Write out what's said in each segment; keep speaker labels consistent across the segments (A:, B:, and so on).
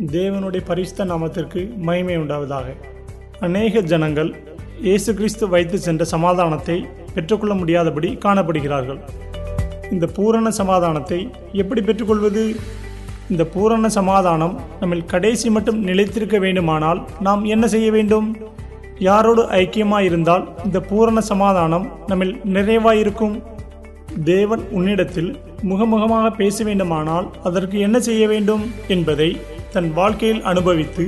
A: தேவனுடைய பரிசுத்த நாமத்திற்கு மகிமை உண்டாவதாக. அநேக ஜனங்கள் இயேசு கிறிஸ்து வைத்து சென்ற சமாதானத்தை பெற்றுக்கொள்ள முடியாதபடி காணப்படுகிறார்கள். இந்த பூரண சமாதானத்தை எப்படி பெற்றுக்கொள்வது? இந்த பூரண சமாதானம் நம்மில் கடைசி மட்டும் நிலைத்திருக்க வேண்டுமானால் நாம் என்ன செய்ய வேண்டும்? யாரோடு ஐக்கியமாயிருந்தால் இந்த பூரண சமாதானம் நம்மில் நிறைவாயிருக்கும். தேவன் உன்னிடத்தில் முகமுகமாக பேச வேண்டுமானால் அதற்கு என்ன செய்ய வேண்டும் என்பதை தன் வாழ்க்கையில் அனுபவித்து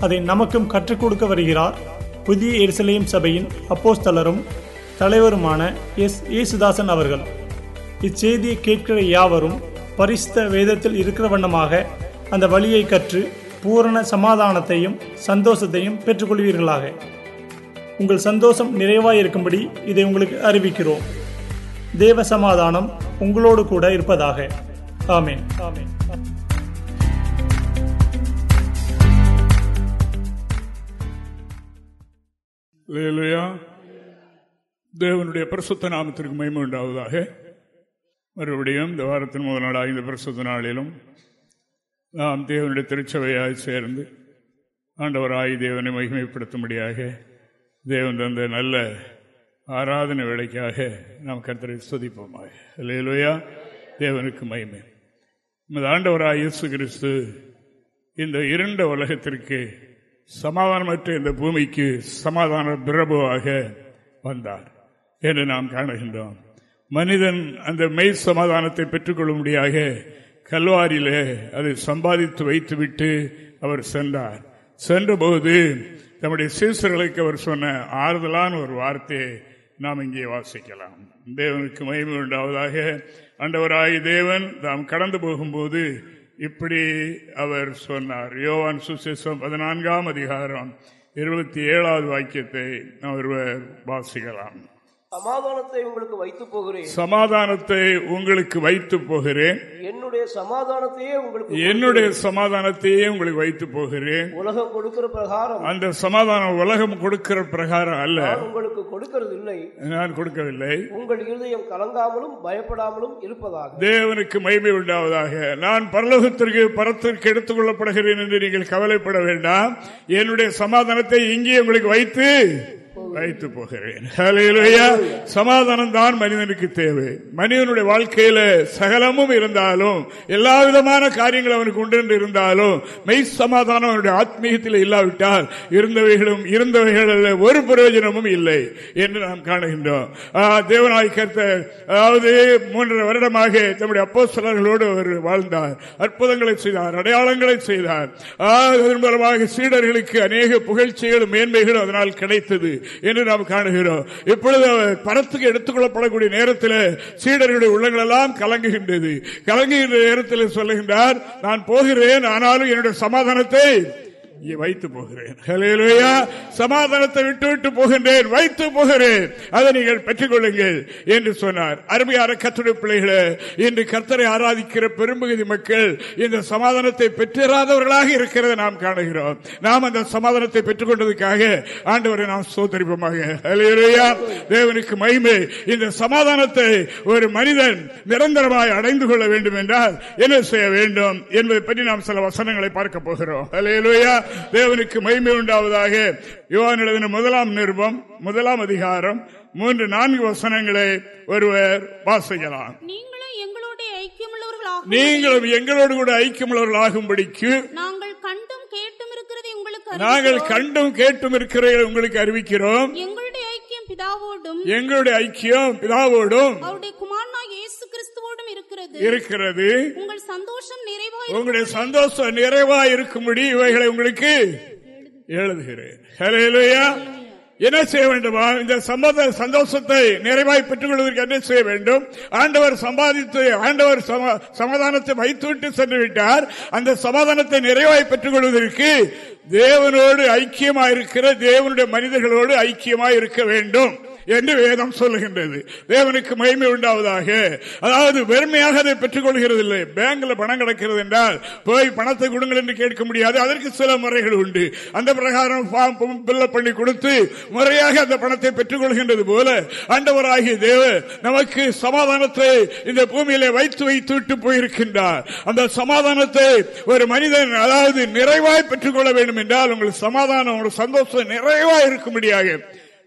A: அதை நமக்கும் கற்றுக் கொடுக்க வருகிறார். புதிய எரிசலேம் சபையின் அப்போஸ்தலரும் தலைவருமான எஸ். ஏசுதாசன் அவர்கள். இச்செய்தியை கேட்கிற யாவரும் பரிசுத்த வேதத்தில் இருக்கிற வண்ணமாக அந்த வழியை கற்று பூரண சமாதானத்தையும் சந்தோஷத்தையும் பெற்றுக்கொள்வீர்களாக. உங்கள் சந்தோஷம் நிறைவாக இருக்கும்படி இதை உங்களுக்கு அறிவிக்கிறோம். தேவ சமாதானம் உங்களோடு கூட இருப்பதாக. ஆமேன். ஆமேன்.
B: இல்லையா தேவனுடைய பிரசுத்த நாமத்திற்கு மகிமை உண்டாவதாக. மறுபடியும் இந்த வாரத்தின் முதல் நாளாக இந்த பிரசுத்த நாளிலும் நாம் தேவனுடைய திருச்சபையாக சேர்ந்து ஆண்டவராய் தேவனை மகிமைப்படுத்தும்படியாக தேவன் தந்த நல்ல ஆராதனை வேலைக்காக நாம் கருத்தரை சுதிப்போமாக அல்லேலூயா தேவனுக்கு மகிமை. நமது ஆண்டவராய் இயேசு கிறிஸ்து இந்த இருண்ட உலகத்திற்கு சமாதானமற்ற இந்த பூமிக்கு சமாதான பிரபுவாக வந்தார் என்று நாம் காணுகின்றோம். மனிதன் அந்த மெய் சமாதானத்தை பெற்றுக்கொள்ளும்படியாக கல்வாரியிலே அதை சம்பாதித்து வைத்துவிட்டு அவர் சென்றார். சென்றபோது நம்முடைய சீசர்களுக்கு அவர் சொன்ன ஆறுதலான ஒரு வார்த்தையை நாம் இங்கே வாசிக்கலாம். தேவனுக்கு மகிமை உண்டாவதாக. ஆண்டவராய் தேவன் தாம் கடந்து போகும்போது இப்படி அவர் சொன்னார். யோவான் சுசேஷம் பதினான்காம் அதிகாரம் இருபத்தி ஏழாவது வாக்கியத்தை அவர் ஒருவர் வாசிக்கலாம்.
C: சமாதானத்தை உங்களுக்கு வைத்து போகிறேன்.
B: சமாதானத்தை உங்களுக்கு வைத்து போகிறேன்.
C: என்னுடைய சமாதானத்தையே உங்களுக்கு
B: என்னுடைய சமாதானத்தையே உங்களுக்கு வைத்து போகிறேன்.
C: உலகம் கொடுக்கிற பிரகாரம்.
B: அந்த சமாதானம் உலகம் கொடுக்கிற பிரகாரம் அல்ல.
C: உங்களுக்கு கொடுக்கிறது இல்லை
B: நான் கொடுக்கவில்லை.
C: உங்கள் இருதயம் கலங்காமலும் பயப்படாமலும் இருப்பதாக.
B: தேவனுக்கு மகிமை உண்டாவதாக. நான் பரலோகத்திற்கு பரத்திற்கு எடுத்துக் கொள்ளப்படுகிறேன் என்று நீங்கள் கவலைப்பட வேண்டாம். என்னுடைய சமாதானத்தை இங்கே உங்களுக்கு வைத்து வைத்து போகிறேன். சமாதானம் தான் மனிதனுக்கு தேவை. மனிதனுடைய வாழ்க்கையில சகலமும் இருந்தாலும் எல்லா விதமான காரியங்கள் அவனுக்கு உண்டு என்று இருந்தாலும் மெய் சமாதானம் அவனுடைய ஆத்மீகத்தில் இல்லாவிட்டால் இருந்தவைகளும் இருந்தவைகள் ஒரு பிரயோஜனமும் இல்லை என்று நாம் காணுகின்றோம். தேவநாய் தேவனாய் அதாவது மூன்றரை வருடமாக தம்முடைய அப்போஸ்தலர்களோடு அவர் வாழ்ந்தார். அற்புதங்களை செய்தார் அடையாளங்களை செய்தார். அதன் மூலமாக சீடர்களுக்கு அநேக புகழ்ச்சிகளும் மேன்மைகளும் அதனால் கிடைத்தது. என்று நாம் காணுகிறோம். இப்பொழுது படத்துக்கு எடுத்துக்கொள்ளப்படக்கூடிய நேரத்தில் சீடர்களுடைய உள்ளங்கள் எல்லாம் கலங்குகின்றது. கலங்குகின்ற நேரத்தில் சொல்லுகின்றார் நான் போகிறேன் ஆனாலும் என்னுடைய சமாதானத்தை வைத்து போகிறேன். சமாதானத்தை விட்டு விட்டு போகின்றேன். வைத்து போகிறேன். அதை நீங்கள் பெற்றுக் கொள்ளுங்கள் என்று சொன்னார். அருமையான கத்துடைய பிள்ளைகளே இன்று கர்த்தரை ஆராதிக்கிற பெரும்பகுதி மக்கள் இந்த சமாதானத்தை பெற்றிராதவர்களாக இருக்கிறதை நாம் காணுகிறோம். நாம் அந்த சமாதானத்தை பெற்றுக் கொண்டதுக்காக ஆண்டவரை நாம் சோதரிப்போமாக தேவனுக்கு மகிமை. இந்த சமாதானத்தை ஒரு மனிதன் நிரந்தரமாய் அடைந்து கொள்ள வேண்டும் என்றால் என்ன செய்ய வேண்டும் என்பதை பற்றி நாம் சில வசனங்களை பார்க்க போகிறோம். ஹalleluya. தேவனுக்கு மகிமை உண்டாவதாக. யோவான் எழுதின முதலாம் நிருபம் முதலாம் அதிகாரம் மூன்று நான்கு வசனங்களை ஒருவர் வாசிக்கலாம்.
D: நீங்களும்
B: எங்களோடு கூட ஐக்கியமுள்ளவர்களாகும்படிக்கு
D: நாங்கள் கண்டும் கேட்டும் இருக்கிறதை உங்களுக்கு
B: நாங்கள். கண்டும் கேட்டும் இருக்கிறதை உங்களுக்கு அறிவிக்கிறோம்.
D: எங்களுடைய ஐக்கியம் பிதாவோடும்
B: எங்களுடைய ஐக்கியம் பிதாவோடும்
D: அவருடைய இருக்கிறது.
B: இருக்கிறது.
D: உங்கள் சந்தோஷம் நிறைவாய்
B: உங்களுடைய சந்தோஷம் நிறைவா இருக்கும்படி இவைகளை உங்களுக்கு எழுதுகிறேன். என்ன செய்ய வேண்டுமா? இந்த சம்பத சந்தோஷத்தை நிறைவாய் பெற்றுக் கொள்வதற்கு என்ன செய்ய வேண்டும்? ஆண்டவர் சம்பாதித்து ஆண்டவர் சம- சமாதானத்தை வைத்துவிட்டு சென்று விட்டார் அந்த சமாதானத்தை நிறைவாய் பெற்றுக் கொள்வதற்கு தேவனோடு ஐக்கியமாயிருக்கிற தேவனுடைய மனிதர்களோடு ஐக்கியமாய் இருக்க வேண்டும். என்று வேதம் சொல்லுகின்றது. தேவனுக்கு மகிமை உண்டாவதாக. அதாவது வெறுமையாக அதை பெற்றுக் கொள்கிறது இல்லை பேங்க்ல பணம் கிடக்கிறது என்றால் போய் பணத்தை கொடுங்கள் என்று கேட்க முடியாது. அதற்கு சில முறைகள் உண்டு. அந்த பிரகாரம் ஃபார்ம் பில்லப் பண்ணி கொடுத்து முறையாக அந்த பணத்தை பெற்றுக் கொள்கின்றது போல ஆண்டவராகிய தேவ நமக்கு சமாதானத்தை இந்த பூமியில வைத்து வைத்து விட்டு போயிருக்கின்றார். அந்த சமாதானத்தை ஒரு மனிதன் அதாவது நிறைவாய் பெற்றுக் கொள்ள வேண்டும் என்றால் உங்களுக்கு சமாதானம் உங்களுக்கு சந்தோஷம் நிறைவாய் இருக்கும்படியாக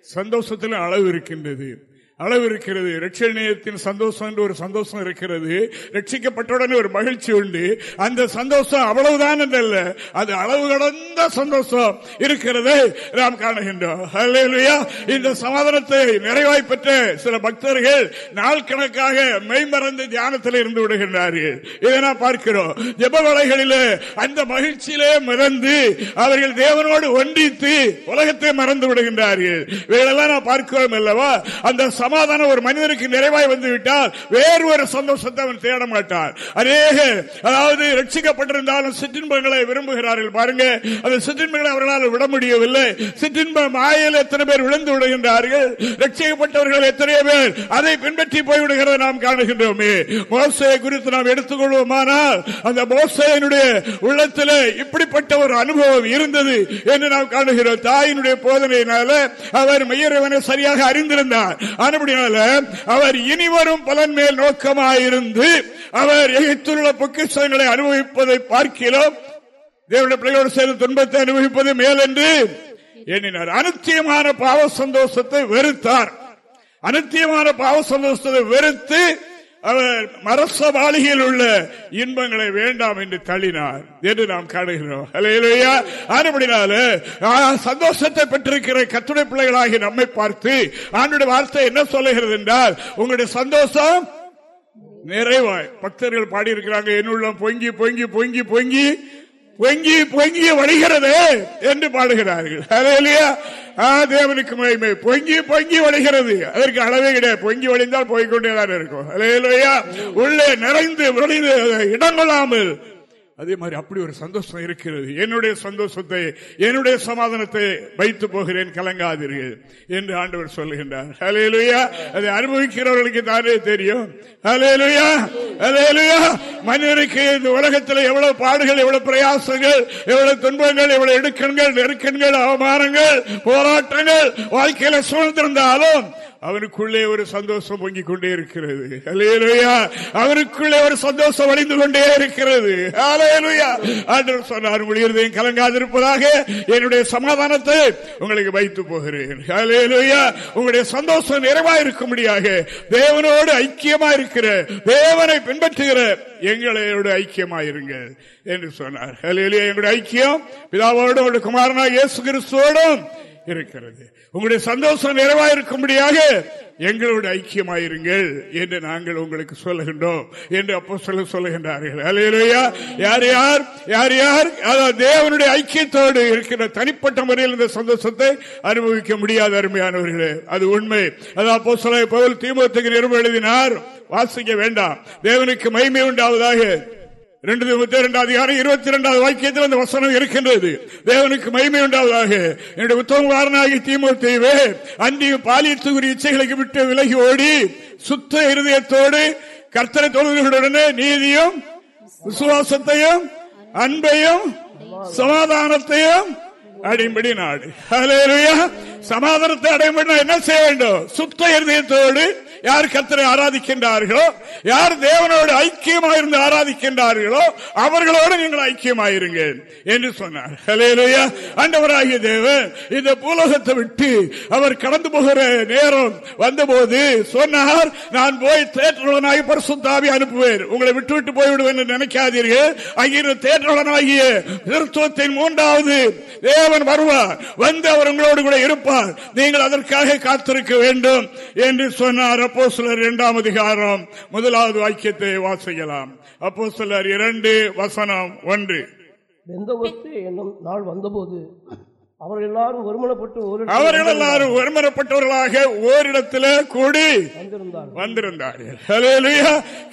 B: சந்தோஷத்தில் அளவு இருக்கின்றது. அளவு இருக்கிறது ரட்சணியத்தின் சந்தோஷம் என்று ஒரு சந்தோஷம் இருக்கிறது. ரட்சிக்கப்பட்டவுடனே ஒரு மகிழ்ச்சி உண்டு. அந்த சந்தோஷம் அவ்வளவுதான் என்றல்ல. அது அளவு கடந்த சந்தோஷம் இருக்கிறது நாம் காணுகின்றோம். இந்த சமாதானத்தை நிறைவாய் பெற்ற சில பக்தர்கள் நாள் கணக்காக மெய்மறந்து தியானத்தில் இருந்து விடுகின்றார்கள். இதை நாம் பார்க்கிறோம். ஜெப அந்த மகிழ்ச்சியிலே மறந்து அவர்கள் தேவனோடு ஒன்றித்து உலகத்தை மறந்து விடுகின்றார்கள். இவைகளெல்லாம் நாம் பார்க்கிறோம் அல்லவா? அந்த சமாதானம் ஒரு மனிதனுக்கு நிறைவாய் வந்து விட்டால் வேறு ஒரு சந்தோஷத்தை அவன் தேட மாட்டார் அநேக அதாவது ரட்சிக்கப்பட்டிருந்தாலும் சிற்றின்பங்களை விரும்புகிறார்கள். பாருங்க அந்த சிற்றின்பங்களை அவர்களால் விட முடியவில்லை. சிற்றின்ப மாயில் எத்தனை பேர் விழுந்து விடுகின்றார்கள். ரட்சிக்கப்பட்டவர்கள் எத்தனையோ பேர் அதை பின்பற்றி போய்விடுகிறத நாம் காணுகின்றோமே. மோசையை குறித்து நாம் எடுத்துக்கொள்வோமானால் அந்த மோசையனுடைய உள்ளத்தில் இப்படிப்பட்ட ஒரு அனுபவம் இருந்தது என்று நாம் காணுகிறோம். தாயினுடைய போதனையினால அவர் மையரவனை சரியாக அறிந்திருந்தார். அப்படினால அவர் இனிவரும் பலன் மேல் நோக்கமாயிருந்து அவர் எகித்துள்ள பொக்கிஷங்களை அனுபவிப்பதை பார்க்கிறோம். தேவனுடைய பிள்ளைகளோடு சேர்ந்து துன்பத்தை அனுபவிப்பது மேல் என்று எண்ணினார். அனுத்தியமான பாவ சந்தோஷத்தை வெறுத்தார். அனுத்தியமான பாவ சந்தோஷத்தை வெறுத்து அவர் மரச மாளிகையில் உள்ள இன்பங்களை வேண்டாம் என்று தள்ளினார் என்று நாம் காணுகிறோம். அல்லேலூயா. சந்தோஷத்தை பெற்றிருக்கிற கத்துடை பிள்ளைகளாகி நம்மை பார்த்து ஆண்டுடைய வார்த்தை என்ன சொல்லுகிறது என்றால் உங்களுடைய சந்தோஷம் நிறைவாய். பக்தர்கள் பாடியிருக்கிறாங்க என்னுள்ளம் பொங்கி பொங்கி பொங்கி பொங்கி. பொங்கி பொங்கி வழிகிறது என்று பாடுகிறார்கள். அல்லேலூயா. தேவனுக்கு மகிமை. பொங்கி பொங்கி வழிகிறது. அதற்கு அளவே கிடையாது. பொங்கி வழிந்தால் போய்கொண்டேதான் இருக்கும். அல்லேலூயா. உள்ளே நிறைந்து வழிந்து இடம் கொள்ளாமல் அதே மாதிரி அப்படி ஒரு சந்தோஷம் இருக்கிறது. என்னுடைய சந்தோஷத்தை என்னுடைய சமாதானத்தை வைத்து போகிறேன். கலங்காதீர்கள் என்று ஆண்டவர் சொல்லுகின்றார். ஹalleluya. அதை அனுபவிக்கிறவர்களுக்கு தானே தெரியும். ஹalleluya. ஹalleluya. மனிதனுக்கு இந்த உலகத்தில் எவ்வளவு பாடுகள் எவ்வளவு பிரயாசங்கள் எவ்வளவு துன்பங்கள் எவ்வளவு இடுக்கண்கள் நெருக்கண்கள் அவமானங்கள் போராட்டங்கள் வாழ்க்கையில சூழ்ந்திருந்தாலும் அவனுக்குள்ளே ஒரு சந்தோஷம் பொங்கிக் கொண்டே இருக்கிறது. ஹalleluya அவனுக்குள்ளே ஒரு சந்தோஷம் வழிந்து கொண்டே இருக்கிறது. ஹalleluya ஆண்டவர் சொன்னார் உங்கள் கலங்காதிருப்பதாக என்னுடைய சமாதானத்தை உங்களுக்கு வைத்து போகிறேன். ஹalleluya உங்களுடைய சந்தோஷம் நிறைவாயிருக்கும்படியாக தேவனோடு ஐக்கியமா இருக்கிற தேவனை பின்பற்றுகிற எங்களோடு ஐக்கியமாயிருங்க என்று சொன்னார். ஹalleluya எங்களுடைய ஐக்கியம் பிதாவோடும் குமாரனா இயேசு கிறிஸ்துவோடும் இருக்கிறது. உங்களுடைய சந்தோஷம் நிறைவாயிருக்கும்படியாக எங்களோட ஐக்கியமாயிருங்கள் என்று நாங்கள் உங்களுக்கு சொல்லுகின்றோம் என்று அப்போ சொல்ல சொல்லுகின்றார்கள். அல்லேலூயா. யார் யார்? யார் யார்? அதாவது தேவனுடைய ஐக்கியத்தோடு இருக்கிற தனிப்பட்ட முறையில் இந்த சந்தோஷத்தை அனுபவிக்க முடியாத அருமையானவர்களே அது உண்மை. அது அப்போ சொல்ல பவுல் தீமத்துக்கு நிருபம் எழுதினார் வாசிக்க வேண்டாம். தேவனுக்கு மகிமை உண்டாவதாக ரெண்டு முப்பத்தி இரண்டாவது அதிகாரம் இருபத்தி இரண்டாவது வாக்கியத்தில் அந்த வசனம் இருக்கின்றது. தேவனுக்கு மகிமை உண்டாவதாக. என்னுடைய உத்தமகாரனாகி தீமூர்த்திவே அன்றியும் பாலியத்துக்குரிய இச்சைகளுக்கு விட்டு விலகி ஓடி சுத்த இருதயத்தோடு கர்த்தரை தொழுகளுடனே நீதியும் விசுவாசத்தையும் அன்பையும் சமாதானத்தையும் அடிம்படி நாடு. ஹalleluya. சமாதானத்தை அடையும்படி என்ன செய்ய வேண்டும்? சுத்த இருதயத்தோடு யார் கத்தரை ஆராதிக்கின்றார்களோ யார் தேவனோடு ஐக்கியமாக இருந்து ஆராதிக்கின்றார்களோ அவர்களோடு நீங்கள் ஐக்கியமாயிருங்க என்று சொன்னார். ஹalleluya. தேவன் இந்த பூலோகத்தை விட்டு அவர் கடந்து போகிற நேரம் வந்தபோது சொன்னார் நான் போய் தேற்றவனாகி பரிசுத்தாவி அனுப்புவேன். உங்களை விட்டு விட்டு போய்விடுவேன் என்று நினைக்காதீர்கள். அங்கிருந்து தேற்றவனாகிய கிறிஸ்துவத்தின் மூன்றாவது தேவன் வருவார். வந்து அவர் உங்களோடு கூட இருப்பார். நீங்கள் அதற்காக காத்திருக்க வேண்டும் என்று சொன்னார். அப்போ சிலர் இரண்டாம் அதிகாரம் முதலாவது வாக்கியத்தை வாசிக்கலாம். அப்போ சிலர் இரண்டு வசனம் ஒன்று.
C: எந்த என்னும் நாள் வந்தபோது அவர்கள் எல்லாரும் ஒருமனப்பட்டு ஒரு
B: அவர்கள் எல்லாரும் ஒருமரப்பட்டவர்களாக ஓரிடத்துல கூடி
C: வந்திருந்தார்கள்.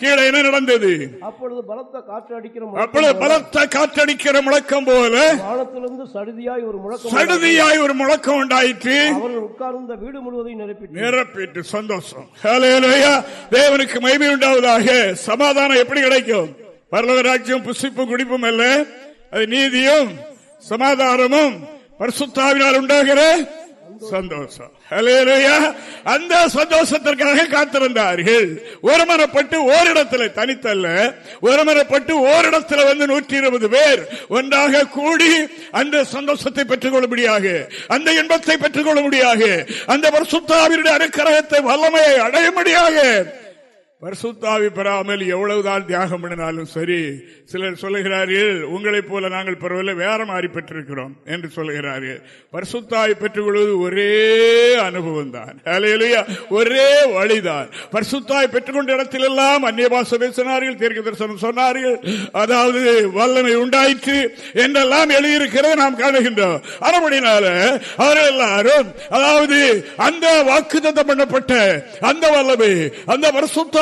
B: கீழே என்ன நடந்தது?
C: அப்பொழுது பலத்த காற்று அடிக்கிற
B: அப்பொழுது பலத்த காற்றடிக்கிற முழக்கம் போல
C: வானத்திலிருந்து சடுதியாய் ஒரு முழக்கம்
B: சடுதியாய் ஒரு முழக்கம் உண்டாயிற்று.
C: அவர்கள் உட்கார்ந்த வீடு முழுவதையும் நிரப்பிட்டு
B: நிரப்பிட்டு சந்தோஷம். தேவனுக்கு மகிமை உண்டாவதாக. சமாதானம் எப்படி கிடைக்கும்? பரலோக ராஜ்யம் புசிப்பும் குடிப்பும் அல்ல. அது நீதியும் சமாதானமும் பரிசுத்தாவினால் உண்டாகிற சந்தோஷம். அந்த சந்தோஷத்திற்காக காத்திருந்தார்கள். ஒருமனப்பட்டு ஓரிடத்தில் தனித்தல்ல. ஒருமனப்பட்டு ஓரிடத்தில் வந்து நூற்றி இருபது பேர் ஒன்றாக கூடி அந்த சந்தோஷத்தை பெற்றுக் கொள்ளும்படியாக அந்த இன்பத்தை பெற்றுக் கொள்ளும்படியாக அந்த பரிசுத்தாவினுடைய அனுக்கிரகத்தை வல்லமையை அடையும்படியாக பரிசுத்தாவி பெறாமல் எவ்வளவுதான் தியாகம் பண்ணினாலும் சரி சிலர் சொல்லுகிறார்கள் உங்களைப் போல நாங்கள் பரவாயில்ல வேற மாறி பெற்றிருக்கிறோம் என்று சொல்லுகிறார்கள். பரிசுத்தாவி பெற்றுக் கொள்வது ஒரே அனுபவம் தான் ஒரே வழிதான். பரிசுத்தாய் பெற்றுக்கொண்ட இடத்திலெல்லாம் அந்நிய பேசினார்கள் தீர்க்க தரிசனம் சொன்னார்கள். அதாவது வல்லமை உண்டாயிற்று என்றெல்லாம் எழுதியிருக்கிறத நாம் காணுகின்றோம். அறுபடினால அவர்கள் எல்லாரும் அதாவது அந்த வாக்குத்தத்தம் பண்ணப்பட்ட அந்த வல்லமை அந்த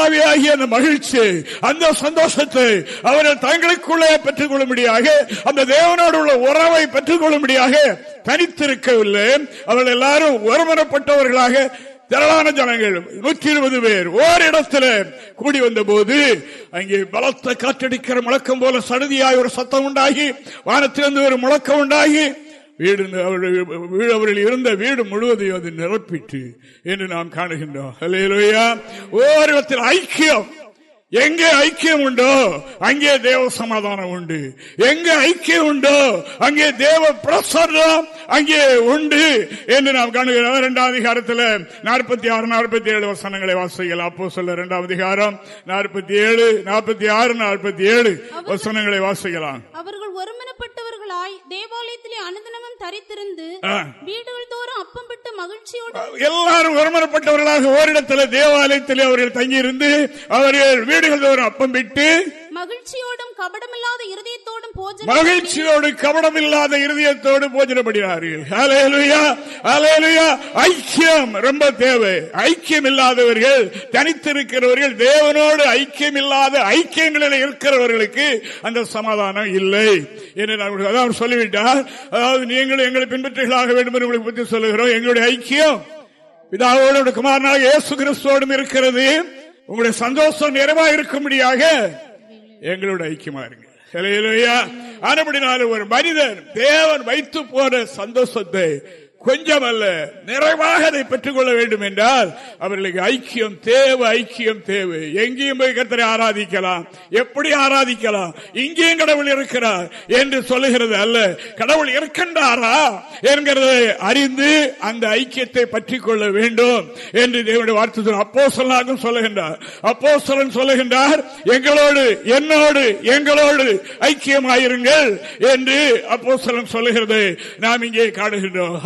B: ஆவியாகிய அந்த மகிழ்ச்சி அந்த சந்தோஷத்தை அவர்கள் தங்களுக்குள்ளே பெற்றுக் கொள்ளும்படியாக அந்த தேவனோடு உள்ள உறவை பெற்றுக் கொள்ளும்படியாக தனித்திருக்கவில்லை. அவர்கள் எல்லாரும் ஒருமனப்பட்டவர்களாக திரளான ஜனங்கள் நூற்றி இருபது பேர் ஓரிடத்தில் கூடி வந்த போது அங்கே பலத்த காற்றடிக்கிற முழக்கம் போல சடுதியாய் ஒரு சத்தம் உண்டாகி வானத்திலிருந்து ஒரு முழக்கம் உண்டாகி வீடு வீடு அவர்கள் இருந்த வீடு முழுவதையும் அது நிரப்பிட்டு என்று நாம் காணுகின்றோம். ஓரிடத்தில் ஐக்கியம். எங்கே ஐக்கியம் உண்டோ அங்கே தேவ சமாதானம் உண்டு. எங்கே ஐக்கியம் உண்டோ அங்கே தேவ பிரசன்னம் அங்கே உண்டு என்று நாம் காணுகிறோம். இரண்டாம் அதிகாரத்தில் நாற்பத்தி ஆறு நாற்பத்தி ஏழு வசனங்களை வாசிக்கலாம் அப்போ சொல்ல இரண்டாம் அதிகாரம் நாற்பத்தி ஏழு நாற்பத்தி ஆறு நாற்பத்தி ஏழு வசனங்களை வாசிக்கலாம்
D: அவர்கள் ஒருமனப்பட்டவர்களாய் தேவாலயத்திலே அனுதினமும் தரித்திருந்து. வீடுகள் தோறும் அப்பம் மகிழ்ச்சியோடு
B: எல்லாரும் ஒருமனப்பட்டவர்களாக ஓரிடத்தில் தேவாலயத்தில் அவர்கள் தங்கியிருந்து அவர்கள் வீடுகள் தோறும் அப்பம் விட்டு
D: மகிழ்ச்சியோடும் கபடமில்லாத இருதயத்தோடும் போஜனம்
B: மகிழ்ச்சியோடு கபடமில்லாத இருதயத்தோடு போஜனப்படுகிறார்கள். ஹalleluya ஹalleluya. ஐக்கியம் ரொம்ப தேவை. ஐக்கியம் இல்லாதவர்கள் தனித்திருக்கிறவர்கள் தேவனோடு ஐக்கியம் இல்லாத ஐக்கியங்களில் இருக்கிறவர்களுக்கு அந்த சமாதானம் இல்லை என்று நான் அதாவது சொல்லிவிட்டார். அதாவது நீங்கள் எங்களை பின்பற்றுகளாக வேண்டும் என்று உங்களை பற்றி சொல்லுகிறோம். எங்களுடைய ஐக்கியம் பிதாவோடு குமாரனாக இயேசு கிறிஸ்துவோடும் இருக்கிறது. உங்களுடைய சந்தோஷம் நிறைவா இருக்கும்படியாக எங்களோட ஐக்கியமா இருங்க ஹalleluya. ஒரு மனிதன் தேவன் வைத்து போன சந்தோஷத்தை கொஞ்சம் அல்ல நிறைவாக அதை பெற்றுக் கொள்ள வேண்டும் என்றால் அவர்களுக்கு ஐக்கியம் தேவை ஐக்கியம் தேவை. எங்கேயும் போய் கத்தரை ஆராதிக்கலாம். எப்படி ஆராதிக்கலாம்? இங்கேயும் கடவுள் இருக்கிறார் என்று சொல்லுகிறது அல்ல. கடவுள் இருக்கின்றாரா என்கிறதை அறிந்து அந்த ஐக்கியத்தை பற்றி கொள்ள வேண்டும் என்று தேவனுடைய வார்த்தை அப்போ சொல்லாகும் சொல்லுகின்றார். அப்போ சொல்லுகின்றார் எங்களோடு என்னோடு எங்களோடு ஐக்கியமாயிருங்கள் என்று அப்போ சொல்லுகிறது. நாம் இங்கே காடுகின்றோம்.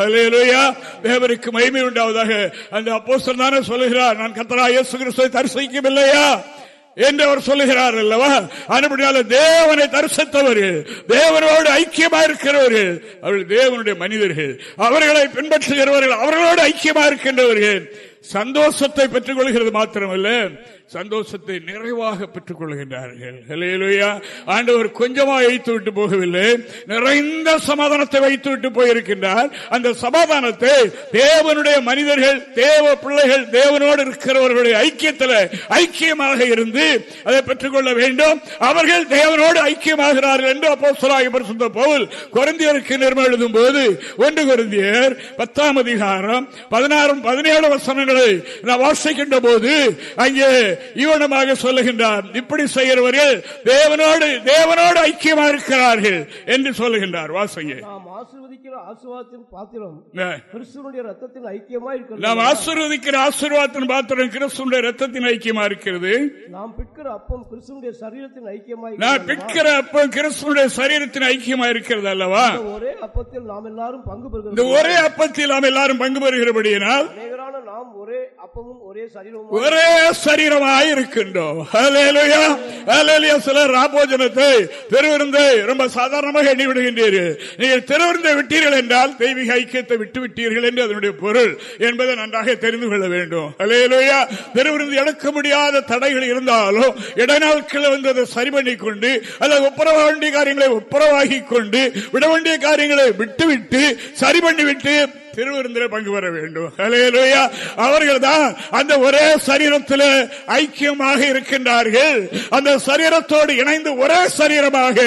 B: தேவருக்கு மகிமை உண்டாவதாக. அந்த அப்போ தானே சொல்லுகிறார் நான் கத்தரா இயேசு கிறிஸ்துவை தரிசிக்கவில்லையா என்று அவர் சொல்லுகிறார் அல்லவா? அதுபடியால தேவனை தரிசித்தவர்கள் தேவனோடு ஐக்கியமா இருக்கிறவர்கள் அவர்கள் தேவனுடைய மனிதர்கள் அவர்களை பின்பற்றுகிறவர்கள் அவர்களோடு ஐக்கியமா இருக்கின்றவர்கள் சந்தோஷத்தை பெற்றுக் கொள்கிறது மாத்திரமல்ல சந்தோஷத்தை நிறைவாக பெற்றுக் கொள்கின்றார்கள் ஆண்டவர் கொஞ்சமாக வைத்து விட்டு போகவில்லை நிறைந்த சமாதானத்தை வைத்து விட்டு போயிருக்கின்றார். அந்த சமாதானத்தை தேவனுடைய மனிதர்கள் தேவ பிள்ளைகள் தேவனோடு இருக்கிறவர்களுடைய ஐக்கியத்தில் ஐக்கியமாக இருந்து அதை பெற்றுக்கொள்ள வேண்டும். அவர்கள் தேவனோடு ஐக்கியமாகிறார்கள் என்று அப்போ சொல்லாக பவுல் குறைந்தியருக்கு நிர்மம் எழுதும் போது ஒன்று குருந்தியர் பத்தாம் அதிகாரம் பதினாறும் பதினேழு வசனங்களை நான் வாசிக்கின்ற போது அங்கே ஈவனமாக சொல்லுகின்றார் இப்படி செய்கிறவர்கள் தேவனோடு தேவனோடு ஐக்கியமா இருக்கிறார்கள் என்று சொல்லுகின்றார். வாசங்க.
C: நாம் ஆசீர்வதிக்கிற ஆசீர்வாதத்தின் பாத்திரம்
B: அஹ்,
C: கிறிஸ்துவனுடைய ரத்தத்தின் ஐக்கியமா இருக்கிறது.
B: நாம் ஆசீர்வதிக்கிற ஆசீர்வாதத்தின் பாத்திரம் கிறிஸ்துடைய ரத்தத்தின் ஐக்கியமா இருக்கிறது.
C: நாம் பிற்கிற அப்பம் கிறிஸ்துவனுடைய சரீரத்தின் ஐக்கியமா
B: நான் பிற்கிற சரீரத்தின் ஐக்கியமா இருக்கிறது அல்லவா?
C: ஒரே அப்பத்தில் நாம் எல்லாரும் பங்கு பெறுகிறோம்.
B: ஒரே அப்பத்தில் நாம் எல்லாரும் பங்கு பெறுகிறபடியினால்
C: நாம் ஒரே அப்பமும் ஒரே சரீரமும்?
B: ஒரே சரீரமாய் இருக்கின்றோம் ஹalleluya. சிலர் ராபோஜனத்தை திருவிருந்தை ரொம்ப சாதாரணமாக எண்ணி விடுகின்றீர்கள் நீங்கள் திருவிருந்தை விட்டீர்கள் என்றால் தெய்வீக ஐக்கியத்தை விட்டு விட்டீர்கள் என்று அதனுடைய பொருள் என்பதை நன்றாக தெரிந்து கொள்ள வேண்டும். ஹalleluya. திருவிருந்து எடுக்க முடியாத தடைகள் இருந்தாலும் இடநாட்கள் வந்து அதை சரி பண்ணி கொண்டு அல்லது ஒப்புரவ வேண்டிய காரியங்களை ஒப்புரவாகி கொண்டு விட வேண்டிய காரியங்களை விட்டுவிட்டு சரி பண்ணிவிட்டு திருவிருந்தில் பங்கு பெற வேண்டும். அவர்கள் தான் அந்த ஒரே சரீரத்தில் ஐக்கியமாக இருக்கின்றார்கள். அந்த சரீரத்தோடு இணைந்து ஒரே சரீரமாக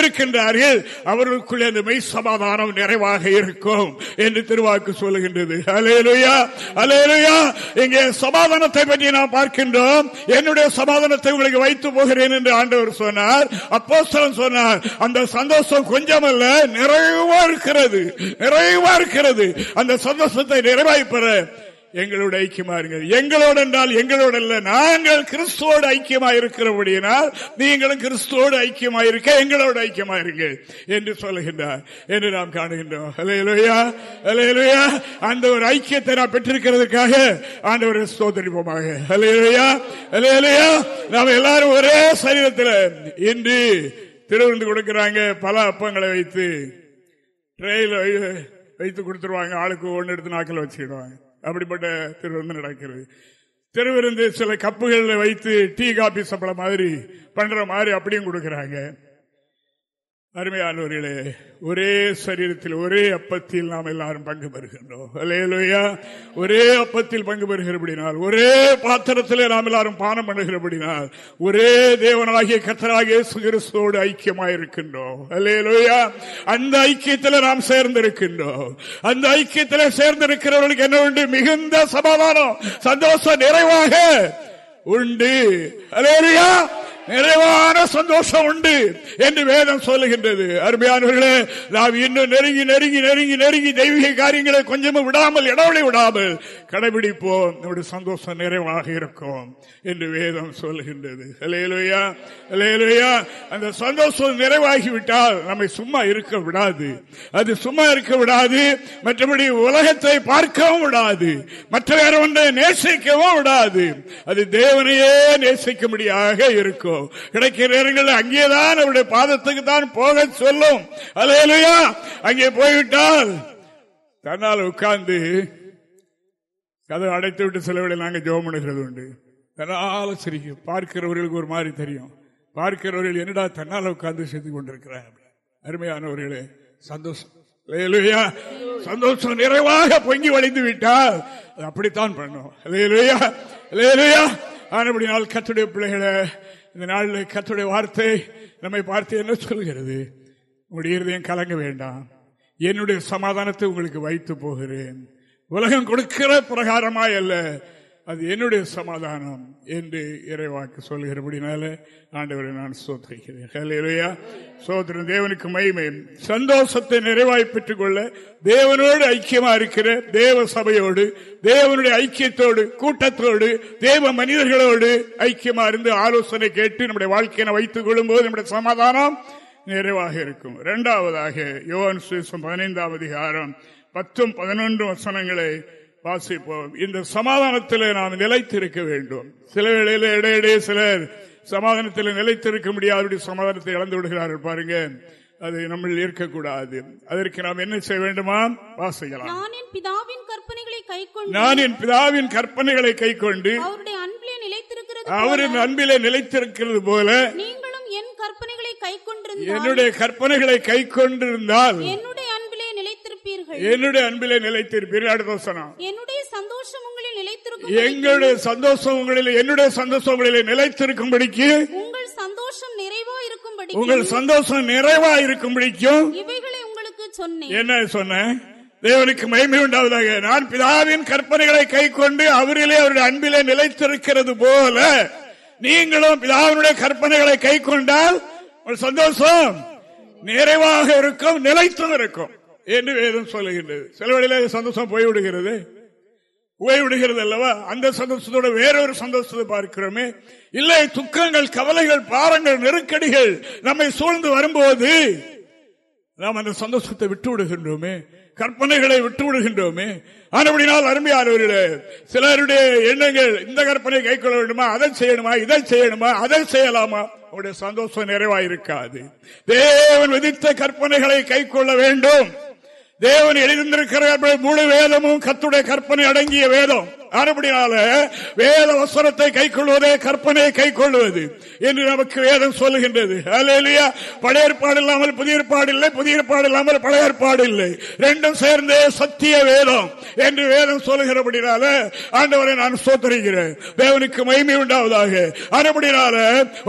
B: இருக்கின்றார்கள். அவர்களுக்குள்ளே அந்த மெய் சமாதானம் நிறைவாக இருக்கும் என்று திருவாக்கு சொல்லுகின்றது. அலேலுயா அலேலுயா இங்கே சமாதானத்தை பற்றி நாம் பார்க்கின்றோம். என்னுடைய சமாதானத்தை உங்களுக்கு வைத்து போகிறேன் என்று ஆண்டவர் சொன்னார். அப்போ சொன்னார் அந்த சந்தோஷம் கொஞ்சமல்ல நிறைவா இருக்கிறது. நிறைவா இருக்கிறது. அந்த சந்தோஷத்தை நிறைவாய் பெற எங்களோட ஐக்கியமா இருங்கள் எங்களோடு என்றால் எங்களோட அல்ல நாங்கள் கிறிஸ்துவோடு ஐக்கியமா இருக்கிறபடியினால் நீங்களும் கிறிஸ்துவோடு ஐக்கியமா இருக்க எங்களோட ஐக்கியமா இருங்கள் என்று சொல்லுகின்றார். என்று நாம் காணுகின்றோம். அலையலுயா அலையலுயா அந்த ஒரு ஐக்கியத்தை நான் பெற்றிருக்கிறதுக்காக ஆண்டவர் சோதரிப்போமாக அலையலுயா அலையலுயா நாம் எல்லாரும் ஒரே சரீரத்தில் இன்று திருவிருந்து கொடுக்கிறாங்க. பல அப்பங்களை வைத்து. ட்ரெயில வைத்து கொடுத்துருவாங்க. ஆளுக்கு ஒன்று எடுத்து நாக்கில் வச்சுக்கிடுவாங்க. அப்படிப்பட்ட திருவிருந்து நடக்கிறது. திருவிருந்து சில கப்புகளில் வைத்து டீ காபி சப்பளம் மாதிரி பண்ற மாதிரி அப்படியும் கொடுக்குறாங்க. அருமையானவர்களே ஒரே சரீரத்தில் ஒரே அப்பத்தில் நாம் எல்லாரும் பங்கு பெறுகின்றோம். அல்லேலூயா. ஒரே அப்பத்தில் பங்கு பெறுகிறபடினால் ஒரே பாத்திரத்தில் நாம் எல்லாரும் பானம் பண்ணுகிறபடினால் ஒரே தேவனாகிய கத்தராகிய கிறிஸ்துவோடு ஐக்கியமாயிருக்கின்றோம். அல்லேலூயா. அந்த ஐக்கியத்தில் நாம் சேர்ந்திருக்கின்றோம். அந்த ஐக்கியத்தில் சேர்ந்திருக்கிறவர்களுக்கு என்ன உண்டு? மிகுந்த சமாதானம் சந்தோஷம் நிறைவாக உண்டு. அல்லேலூயா. நிறைவான சந்தோஷம் உண்டு என்று வேதம் சொல்லுகின்றது. அருமையானவர்களே நாம் இன்னும் நெருங்கி நெருங்கி நெருங்கி நெருங்கி தெய்வீக காரியங்களை கொஞ்சமும் விடாமல் இடவழி விடாமல் கடைபிடிப்போம். நம்முடைய சந்தோஷம் நிறைவாக இருக்கும் என்று வேதம் சொல்லுகின்றது. அலையலுயா அலையலுயா அந்த சந்தோஷம் நிறைவாகிவிட்டால் நம்மை சும்மா இருக்க விடாது. அது சும்மா இருக்க விடாது மற்றபடி உலகத்தை பார்க்கவும் விடாது. மற்ற வேற ஒன்றை நேசிக்கவும் விடாது. அது தேவனையே நேசிக்கும்படியாக இருக்கும். கிடைக்கிற நேரங்களில் அங்கேதான் அவருடைய பாதத்துக்கு தான் போக சொல்லும். அலையலையா அங்கே போய்விட்டால் தன்னால் உட்கார்ந்து கதை அடைத்து விட்டு செலவிட நாங்கள் ஜோம் பண்ணுகிறது உண்டு. தன்னால சிரிக்கும். பார்க்கிறவர்களுக்கு ஒரு மாதிரி தெரியும். பார்க்கிறவர்கள் என்னடா தன்னால் உட்கார்ந்து செய்து கொண்டிருக்கிறார் அருமையானவர்களே சந்தோஷம். அல்லேலூயா. சந்தோஷம் நிறைவாக பொங்கி வழிந்து விட்டால் அப்படித்தான் பண்ணும். அல்லேலூயா. அல்லேலூயா. ஆனபடினால் கத்துடைய பிள்ளைகளை இந்த நாளில் கத்துடைய வார்த்தை நம்மை பார்த்து என்ன சொல்கிறது? உங்களுடைய இருதயம் கலங்க வேண்டாம். என்னுடைய சமாதானத்தை உங்களுக்கு வைத்து போகிறேன். உலகம் கொடுக்கிற பிரகாரமாய் அல்ல. அது என்னுடைய சமாதானம் என்று இறைவாக்கு சொல்கிறபடினால ஆண்டவரை நான் சோதரிக்கிறேன் சோதரன் தேவனுக்கு மகிமை. சந்தோஷத்தை நிறைவாய் பெற்றுக் கொள்ள தேவனோடு ஐக்கியமா இருக்கிற தேவ சபையோடு தேவனுடைய ஐக்கியத்தோடு கூட்டத்தோடு தேவ மனிதர்களோடு ஐக்கியமா இருந்து ஆலோசனை கேட்டு நம்முடைய வாழ்க்கையை வைத்துக் கொள்ளும் போது நம்முடைய சமாதானம் நிறைவாக இருக்கும். இரண்டாவதாக யோவான் சுவிசம் பதினைந்தாம் அதிகாரம் பத்தும் பதினொன்று வசனங்களை வாசிப்போம். இந்த சமாதானத்தில் நாம் நிலைத்திருக்க வேண்டும். சில வேளையில இடையிடையே சிலர் சமாதானத்தில் நிலைத்திருக்க முடியாத சமாதானத்தை இழந்து விடுகிறார்கள் பாருங்க. அது நம்ம இருக்கக்கூடாது. அதற்கு நாம் என்ன செய்ய வேண்டுமா? வாசிக்கலாம்.
D: நான் என் பிதாவின் கற்பனைகளை கைக்கொண்டு
B: நான் என் பிதாவின் கற்பனைகளை
D: அவருடைய அன்பிலே நிலைத்திருக்கிறது
B: அவரின் அன்பிலே நிலைத்திருக்கிறது போல
D: நீங்களும் என் கற்பனைகளை கைக்கொண்டிருந்தால்
B: என்னுடைய கற்பனைகளை கை கொண்டிருந்தால்
D: என்னுடைய
B: என்னுடைய அன்பிலே நிலைத்திருப்பீர்கள் அடுத்த வசனம்
D: என்னுடைய சந்தோஷம் உங்களில் நிலைத்திருக்கும்
B: எங்களுடைய சந்தோஷம் உங்களில் என்னுடைய சந்தோஷம் உங்களில் நிலைத்திருக்கும்படிக்கு
D: உங்கள் சந்தோஷம் நிறைவா இருக்கும்படி
B: உங்கள் சந்தோஷம் நிறைவா இருக்கும்படிக்கும்
D: இவைகளை உங்களுக்கு சொன்னேன்.
B: என்ன சொன்னேன் தேவனுக்கு மகிமை உண்டாவதாக. நான் பிதாவின் கற்பனைகளை கை கொண்டு அவரிலே அவருடைய அன்பிலே நிலைத்திருக்கிறது போல நீங்களும் பிதாவினுடைய கற்பனைகளை கை கொண்டால் உங்கள் சந்தோஷம் நிறைவாக இருக்கும் நிலைத்தும் இருக்கும். என்று வேதம் சொல்லுகின்றது. சில வேளையில சந்தோஷம் போய்விடுகிறது. போய்விடுகிறது அல்லவா அந்த சந்தோஷத்தோட வேறொரு சந்தோஷத்தை பார்க்கிறோமே. இல்லை துக்கங்கள் கவலைகள் பாரங்கள் நெருக்கடிகள் நம்மை சூழ்ந்து வரும்போது நாம் அந்த சந்தோஷத்தை விட்டு விடுகின்றோமே கற்பனைகளை விட்டு விடுகின்றோமே ஆனபடினால் அருமையானவர்களே சிலருடைய எண்ணங்கள் இந்த கற்பனை கை கொள்ள வேண்டுமா? அதை செய்யணுமா? இதை செய்யணுமா? அதை செய்யலாமா? அவருடைய சந்தோஷம் நிறைவாயிருக்காது. தேவன் விதித்த கற்பனைகளை கை கொள்ள வேண்டும். தேவன் எழுந்திருக்கிற முழு வேதமும் கத்துடைய கற்பனை அடங்கிய வேதம். ஆனபடினால வேத வசனத்தை கை கொள்வதே கற்பனை கை கொள்வது என்று நமக்கு வேதம் சொல்லுகின்றது. பழைய ஏற்பாடு இல்லாமல் புதிய ஏற்பாடு இல்லை புதிய ஏற்பாடு இல்லாமல் பழைய ஏற்பாடு இல்லை. ரெண்டும் சேர்ந்தே சத்திய வேதம் என்று வேதம் சொல்லுகிறபடினால ஆண்டவரை நான் சோத்தரிக்கிறேன் தேவனுக்கு மகிமை உண்டாவதாக. அதுபடினால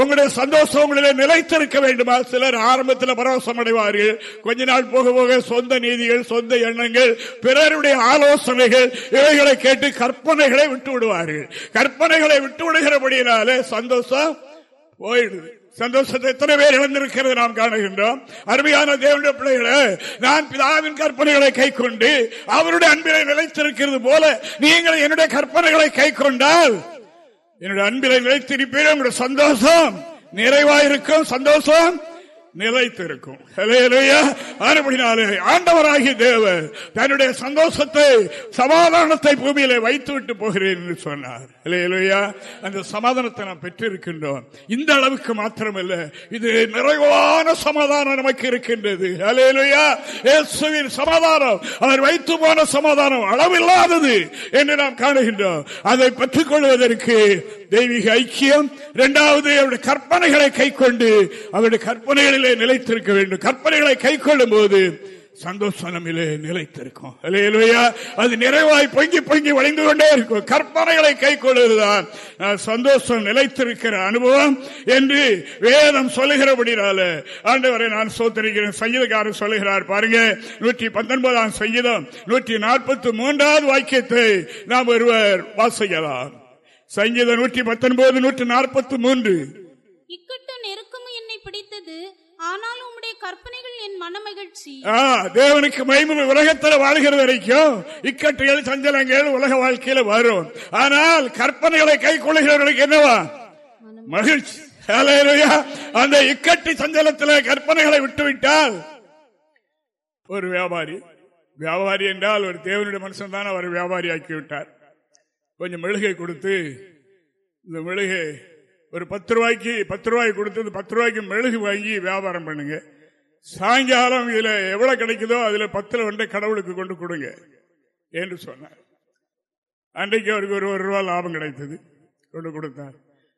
B: உங்களுடைய சந்தோஷம் உங்களிலே நிலைத்திருக்க வேண்டுமா? சிலர் ஆரம்பத்தில் பரவசம் அடைவார்கள். கொஞ்ச நாள் போக போக சொந்த நீதிகள் சொந்த எண்ணங்கள் பிறருடைய ஆலோசனைகள் இவைகளை கேட்டு கற்ப கற்பனைகளை விட்டு விடுவார்கள். கற்பனைகளை விட்டு விடுகிறபடியினாலே சந்தோஷம் போயிடுது. சந்தோஷத்தை எத்தனை பேர் இழந்திருக்கிறது நாம் காணுகின்றோம். அருமையான தேவனுடைய பிள்ளைகளை நான் பிதாவின் கற்பனைகளை கை கொண்டு அவருடைய அன்பிலை நிலைத்திருக்கிறது போல நீங்கள் என்னுடைய கற்பனைகளை கை கொண்டால் என்னுடைய அன்பிலை நிலைத்திருப்பீர்கள். உங்களுடைய சந்தோஷம் நிறைவாயிருக்கும். சந்தோஷம் நிலைத்திருக்கும். ஆண்டவராகி தேவர் தன்னுடைய சந்தோஷத்தை சமாதானத்தை பூமியில வைத்து விட்டு போகிறேன் என்று சொன்னார். அந்த சமாதானத்தை நாம் பெற்றிருக்கின்றோம். இந்த அளவுக்கு மாத்திரமல்ல இது நிறைவான சமாதானம் நமக்கு இருக்கின்றது. இயேசுவின் சமாதானம் அவர் வைத்து போன சமாதானம் அளவில்லாதது என்று நாம் காணுகின்றோம். அதை பெற்றுக் கொள்வதற்கு தெய்வீக ஐக்கியம் இரண்டாவது அவருடைய கற்பனைகளை கை கொண்டு அவருடைய கற்பனைகளில் நிலைத்திருக்க வேண்டும். கற்பனைகளை கை கொள்ளும் போது சந்தோஷம் நிலைத்திருக்கும் அது நிறைவாய் பொங்கி பொங்கி வளைந்து கொண்டே இருக்கும். கற்பனைகளை கை கொள்வதுதான் சந்தோஷம் நிலைத்திருக்கிற அனுபவம் என்று வேதம் சொல்லுகிறபடினால ஆண்டவரை நான் சோத்தரிக்கிறேன். சங்கீதக்காரர் சொல்லுகிறார் பாருங்க நூற்றி பத்தொன்பதாம் சங்கீதம் நூற்றி நாற்பத்தி மூன்றாவது வாக்கியத்தை நாம் ஒருவர் வாசிக்கலாம். சங்கீதம் நூற்றி பத்தொன்பது நூற்றி நாற்பத்தி மூன்று.
D: நெருக்கமும் என்னை பிடித்தது. ஆனால் உம்முடைய கற்பனைகள் என் மன மகிழ்ச்சி
B: தேவனுக்கு மயிமை உலகத்தில் வாழ்கிறது வரைக்கும் இக்கட்டுகள் சஞ்சலங்கள் உலக வாழ்க்கையில வரும். ஆனால் கற்பனைகளை கை கொள்ளுகிறவர்களுக்கு என்னவா? மகிழ்ச்சி. அந்த இக்கட்டு சஞ்சலத்தில் கற்பனைகளை விட்டுவிட்டால் ஒரு வியாபாரி வியாபாரி என்றால் ஒரு தேவனுடைய மனுஷன் தான் அவர் வியாபாரி ஆக்கிவிட்டார் கொஞ்சம் மெழுகை கொடுத்து இந்த மெழுகை ஒரு பத்து ரூபாய்க்கு பத்து ரூபாய்க்கு கொடுத்து பத்து ரூபாய்க்கு மெழுகு வாங்கி வியாபாரம் பண்ணுங்க. சாயங்காலம் இதுல எவ்வளவு கிடைக்குதோ அதுல பத்துல வந்து கடவுளுக்கு கொண்டு கொடுங்க என்று சொன்னார். அன்றைக்கு அவருக்கு ஒரு ஒரு ரூபா லாபம் கிடைத்தது கொண்டு கொடுத்தார்.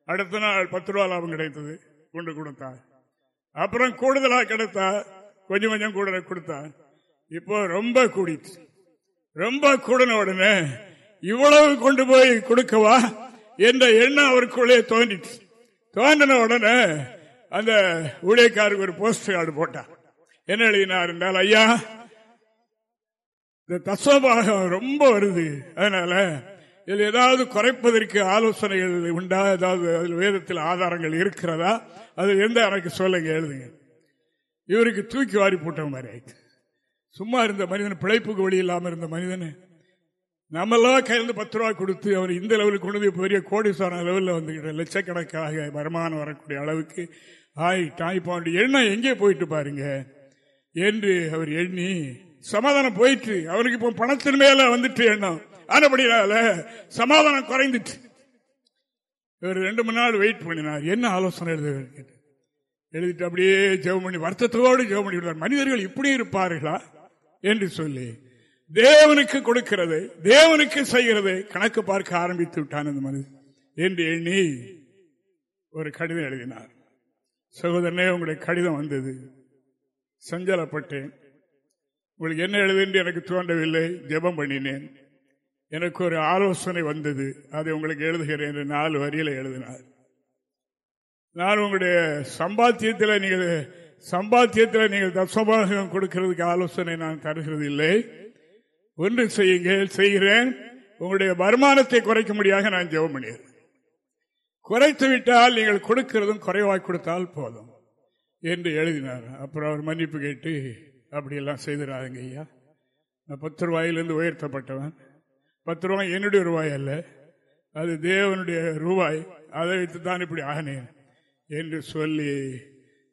B: அடுத்த நாள் பத்து ரூபா லாபம் கிடைத்தது கொண்டு கொடுத்தார். அப்புறம் கூடுதலாக கிடைத்தா கொஞ்சம் கொஞ்சம் கூட கொடுத்தார். இப்போ ரொம்ப கூடிச்சு. ரொம்ப கூடின உடனே இவ்வளவு கொண்டு போய் கொடுக்கவா என்ற எண்ணம் அவருக்குள்ளே தோன்றிச்சு. தோன்றின உடனே அந்த ஊழியக்காருக்கு ஒரு போஸ்ட் கார்டு போட்டார் என்ன எழுதினார் என்றால் ஐயா இந்த தசோபாகம் ரொம்ப வருது. அதனால இதில் ஏதாவது குறைப்பதற்கு ஆலோசனைகள் உண்டா? ஏதாவது அதில் வேதத்தில் ஆதாரங்கள் இருக்கிறதா? அது எந்த எனக்கு சொல்லுங்க? எழுதுங்க. இவருக்கு தூக்கி வாரி போட்ட மாதிரி ஆயிடுச்சு சும்மா இருந்த மனிதன் பிழைப்புக்கு வழி இல்லாமல் இருந்த மனிதன் நம்மெல்லாம் கையிலிருந்து பத்து ரூபா கொடுத்து அவர் இந்த லெவலுக்கு கொண்டு போய் பெரிய கோடிசான லெவலில் வந்துக்கிட்ட லட்சக்கணக்காக வருமானம் வரக்கூடிய அளவுக்கு ஆய் டாய் அவருடைய எண்ணம் எங்கே போயிட்டு பாருங்க? என்று அவர் எண்ணி சமாதானம் போயிட்டு அவருக்கு இப்போ பணத்தின் மேல வந்துட்டு எண்ணம். ஆனபடியால சமாதானம் குறைந்துட்டு. இவர் ரெண்டு மணி நாள் வெயிட் பண்ணினார். என்ன ஆலோசனை எழுத எழுதிட்டு அப்படியே ஜெவம் பண்ணி வருத்தத்தோடு ஜெவம் பண்ணி மனிதர்கள் இப்படி இருப்பார்களா? என்று சொல்லி தேவனுக்கு கொடுக்கிறது தேவனுக்கு செய்கிறது கணக்கு பார்க்க ஆரம்பித்து விட்டான் இந்த மனிதன். என்று எண்ணி ஒரு கடிதம் எழுதினார். சகோதரனே உங்களுடைய கடிதம் வந்தது. சஞ்சலப்பட்டேன். உங்களுக்கு என்ன எழுதுன்னு எனக்கு தோன்றவில்லை. ஜெபம் பண்ணினேன். எனக்கு ஒரு ஆலோசனை வந்தது. அதை உங்களுக்கு எழுதுகிறேன் என்று நாலு வரியில் எழுதினார். நான் உங்களுடைய சம்பாத்தியத்தில் நீங்கள் சம்பாத்தியத்தில் நீங்கள் தசபாகம் கொடுக்கிறதுக்கு ஆலோசனை நான் தருகிறது இல்லை ஒன்று செய்யுங்கள் செய்கிறேன். உங்களுடைய வருமானத்தை குறைக்க முடியாத நான் ஜெபம் பண்ணிடுறேன் குறைத்து விட்டால் நீங்கள் கொடுக்கிறதும் குறைவாய் கொடுத்தால் போதும் என்று எழுதினார். அப்புறம் அவர் மன்னிப்பு கேட்டு அப்படியெல்லாம் செய்திடாதுங்க ஐயா. நான் பத்து ரூபாயிலிருந்து உயர்த்தப்பட்டவன். பத்து ரூபாய் என்னுடைய ரூபாய் அல்ல. அது தேவனுடைய ரூபாய். அதை வைத்து தான் இப்படி ஆனேன் என்று சொல்லி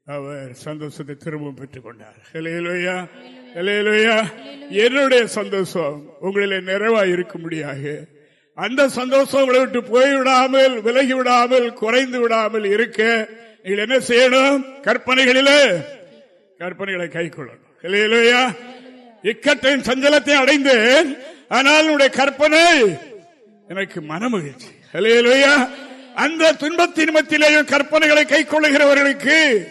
B: அவர் சந்தோஷத்தை திரும்பவும் பெற்றுக் கொண்டார் என்னுடைய சந்தோஷம் உங்களிலே நிறைவா முடியாது அந்த சந்தோஷம் உங்களை விட்டு போய்விடாமல் விலகி விடாமல் குறைந்து விடாமல் இருக்க. நீங்கள் என்ன செய்யணும்? கற்பனைகளிலே கற்பனைகளை கை கொள்ளணும். இல்லையா இக்கட்டின் சஞ்சலத்தை அடைந்தேன் ஆனால் உன்னுடைய கற்பனை எனக்கு மனமகிழ்ச்சி. இல்லையா அந்த துன்பத்தின் மத்தியிலேயும் கற்பனைகளை கை கொள்ளுகிறவர்களுக்கு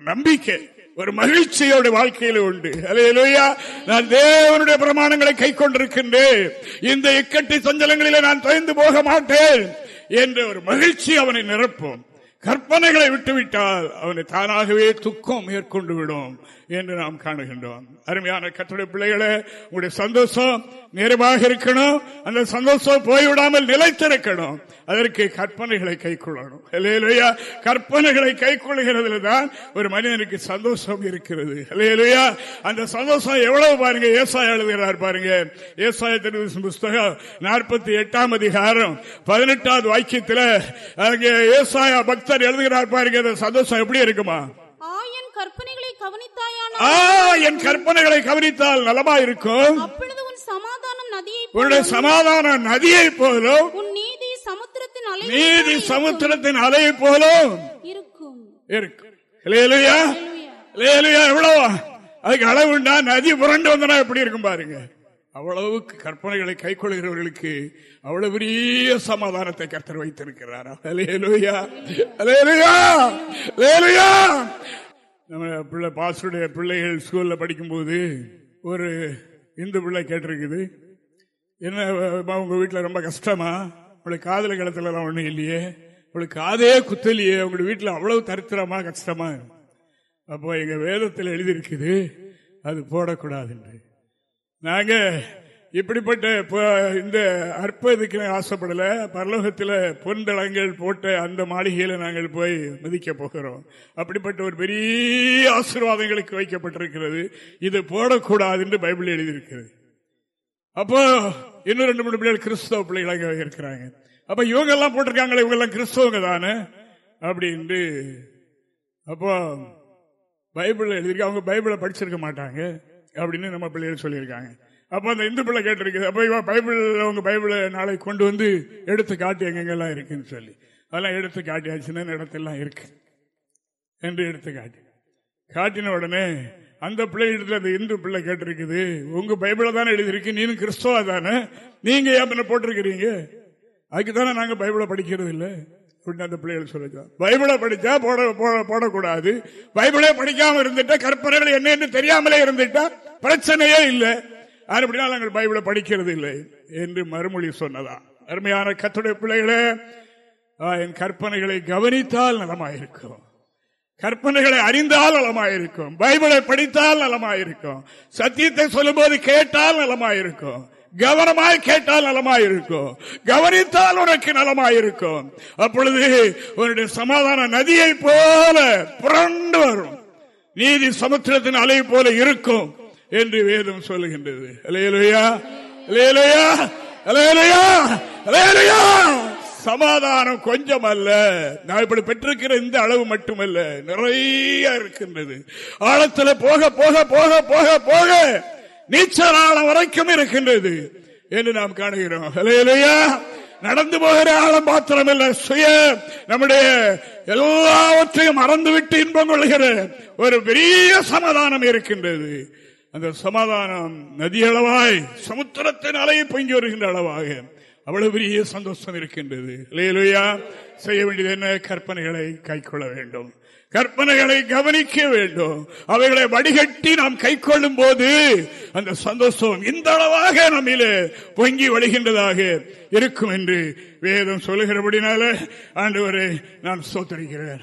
B: நம்பிக்கை. ஒரு மகிழ்ச்சியோட வாழ்க்கையில உண்டு. அலையலோயா நான் தேவனுடைய பிரமாணங்களை கை கொண்டிருக்கின்றேன் இந்த இக்கட்டி சஞ்சலங்களில நான் தொய்ந்து போக மாட்டேன் என்ற ஒரு மகிழ்ச்சி அவனை நிரப்பும். கற்பனைகளை விட்டுவிட்டால் அவனை தானாகவே துக்கம் மேற்கொண்டு விடும். என்று நாம் காணுகின்றோம். அருமையான கட்டுரை பிள்ளைகளே உங்களுடைய சந்தோஷம் நேரமாக இருக்கணும். அந்த சந்தோஷம் போய்விடாமல் நிலைத்திருக்கணும். அதற்கு கற்பனைகளை கை கொள்ளணும். இல்லையா கற்பனைகளை கை கொள்ளுகிறதுல தான் ஒரு மனிதனுக்கு சந்தோஷம் இருக்கிறது. இல்லையா அந்த சந்தோஷம் எவ்வளவு பாருங்க ஏசாய எழுதுகிறார் பாருங்க. ஏசாய புஸ்தகம் நாற்பத்தி எட்டாம் அதிகாரம் பதினெட்டாவது வாக்கியத்தில் அங்கே பக்தர் எழுதுகிறார் பாருங்க அந்த சந்தோஷம் எப்படி இருக்குமா?
D: என் கற்பனைகளை
B: கவனித்தால் நலமா இருக்கும்
D: சமாதானம் நதியை
B: உன்னுடைய சமாதான நதியை போலும்.
D: உன் நீதி சமுத்திரத்தின் அலை
B: நீதி சமுத்திரத்தின் அலையை போலும்.
D: இருக்கும்.
B: இருக்கும். எவ்வளவு. அதுக்கு அளவு உண்டா? நதி புரண்டு வந்தனா எப்படி இருக்கும் பாருங்க. அவ்வளவுக்கு கற்பனைகளை கை கொள்கிறவர்களுக்கு அவ்வளவு பெரிய சமாதானத்தை கர்த்தர் வைத்திருக்கிறாரா? அலேலுயா அலேலுயா அலேலுயா நம்ம பிள்ளை பாசுடைய பிள்ளைகள் ஸ்கூலில் படிக்கும்போது ஒரு இந்து பிள்ளை கேட்டிருக்குது. என்ன உங்கள் வீட்டில் ரொம்ப கஷ்டமா? உங்களுக்கு காதல கிளத்துலலாம் ஒன்றும் இல்லையே. உங்களுக்கு காதே குத்தலையே. உங்க வீட்டில் அவ்வளவு தரித்திரமா கஷ்டமா அப்போ எங்கள் வேதத்தில் எழுதியிருக்குது அது போடக்கூடாது நாங்கள் இப்படிப்பட்ட இந்த அற்ப இதுக்கு ஆசைப்படல பரலோகத்தில் பொன்தளங்கள் போட்ட அந்த மாளிகையில நாங்கள் போய் மதிக்க போகிறோம். அப்படிப்பட்ட ஒரு பெரிய ஆசீர்வாதங்களுக்கு வைக்கப்பட்டிருக்கிறது. இது போடக்கூடாது என்று பைபிள் எழுதியிருக்கிறது. அப்போ இன்னும் ரெண்டு மூணு பிள்ளைகள் கிறிஸ்தவ பிள்ளைகளாக இருக்கிறாங்க. அப்ப இவங்க எல்லாம் போட்டிருக்காங்களே இவங்க எல்லாம் கிறிஸ்தவங்க தானே? அப்படின்ட்டு அப்போ பைபிள் எழுதியிருக்க அவங்க பைபிளை படிச்சிருக்க மாட்டாங்க. அப்படின்னு நம்ம பிள்ளைகள் சொல்லியிருக்காங்க. அப்ப அந்த இந்து பிள்ளை கேட்டிருக்கு அப்ப இவ பைபிள் அவங்க பைபிளை நாளை கொண்டு வந்து எடுத்து காட்டி எங்கெங்கெல்லாம் இருக்குன்னு சொல்லி. அதெல்லாம் எடுத்து காட்டியாச்சுன்னு இடத்தெல்லாம் இருக்கு. என்று எடுத்து காட்டி. காட்டின உடனே அந்த பிள்ளை இடத்துல அந்த இந்து பிள்ளை கேட்டிருக்குது. உங்க பைபிள தானே எழுதியிருக்கு நீனும் கிறிஸ்தவா தானே? நீங்க ஏன் போட்டிருக்கிறீங்க? அதுக்கு தானே நாங்க பைபிளை படிக்கிறது இல்லை? அப்படின்னு அந்த பிள்ளைகள் சொல்லிக்கலாம் பைபிளை படிச்சா போட போடக்கூடாது. பைபிளே படிக்காம இருந்துட்டா கற்பனைகள் என்னன்னு தெரியாமலே இருந்துட்டா பிரச்சனையே இல்லை. அப்படின்னா நாங்கள் பைபிளை படிக்கிறது இல்லை என்று மறுமொழி சொன்னதா? அருமையான கத்துடைய பிள்ளைகளே என் கற்பனைகளை கவனித்தால் நலமாயிருக்கும். கற்பனைகளை அறிந்தால் நலமாயிருக்கும். பைபிளை படித்தால் நலமாயிருக்கும். சத்தியத்தை சொல்லும் போது கேட்டால் நலமாயிருக்கும். கவனமாய் கேட்டால் நலமாயிருக்கும். கவனித்தால் உனக்கு நலமாயிருக்கும். அப்பொழுது உன்னுடைய சமாதான நதியை போல புரண்டு வரும். நீதி சமுத்திரத்தின் அலை போல இருக்கும். என்று வேதம் சொல்லுகின்றது. சமாதானம் கொஞ்சம் அல்ல நான் இப்படி பெற்றிருக்கிற இந்த அளவு மட்டுமல்ல. நிறைய இருக்கின்றது. ஆழத்தில் போக போக போக போக போக நீச்சல் ஆழம் வரைக்கும் இருக்கின்றது என்று நாம் காணுகிறோம். நடந்து போகிற ஆழம் மாத்திரமல்ல. சுய நம்முடைய எல்லாவற்றையும் மறந்துவிட்டு இன்பம் கொள்கிற ஒரு பெரிய சமாதானம் இருக்கின்றது. அந்த சமாதானம் நதியளவாய் சமுத்திரத்தின் அலையை பொங்கி வருகின்ற அளவாக அவ்வளவு பெரிய சந்தோஷம் இருக்கின்றது. லேலுயா செய்ய வேண்டியது என்ன? கற்பனைகளை கை வேண்டும். கற்பனைகளை கவனிக்க வேண்டும். அவைகளை வடிகட்டி நாம் கை கொள்ளும் போது அந்த சந்தோஷம் இந்த அளவாக நம்மிலே பொங்கி வழிகின்றதாக இருக்கும் என்று வேதம் சொல்லுகிறபடினால ஆண்டவரை நான் சோத்தரிக்கிறேன்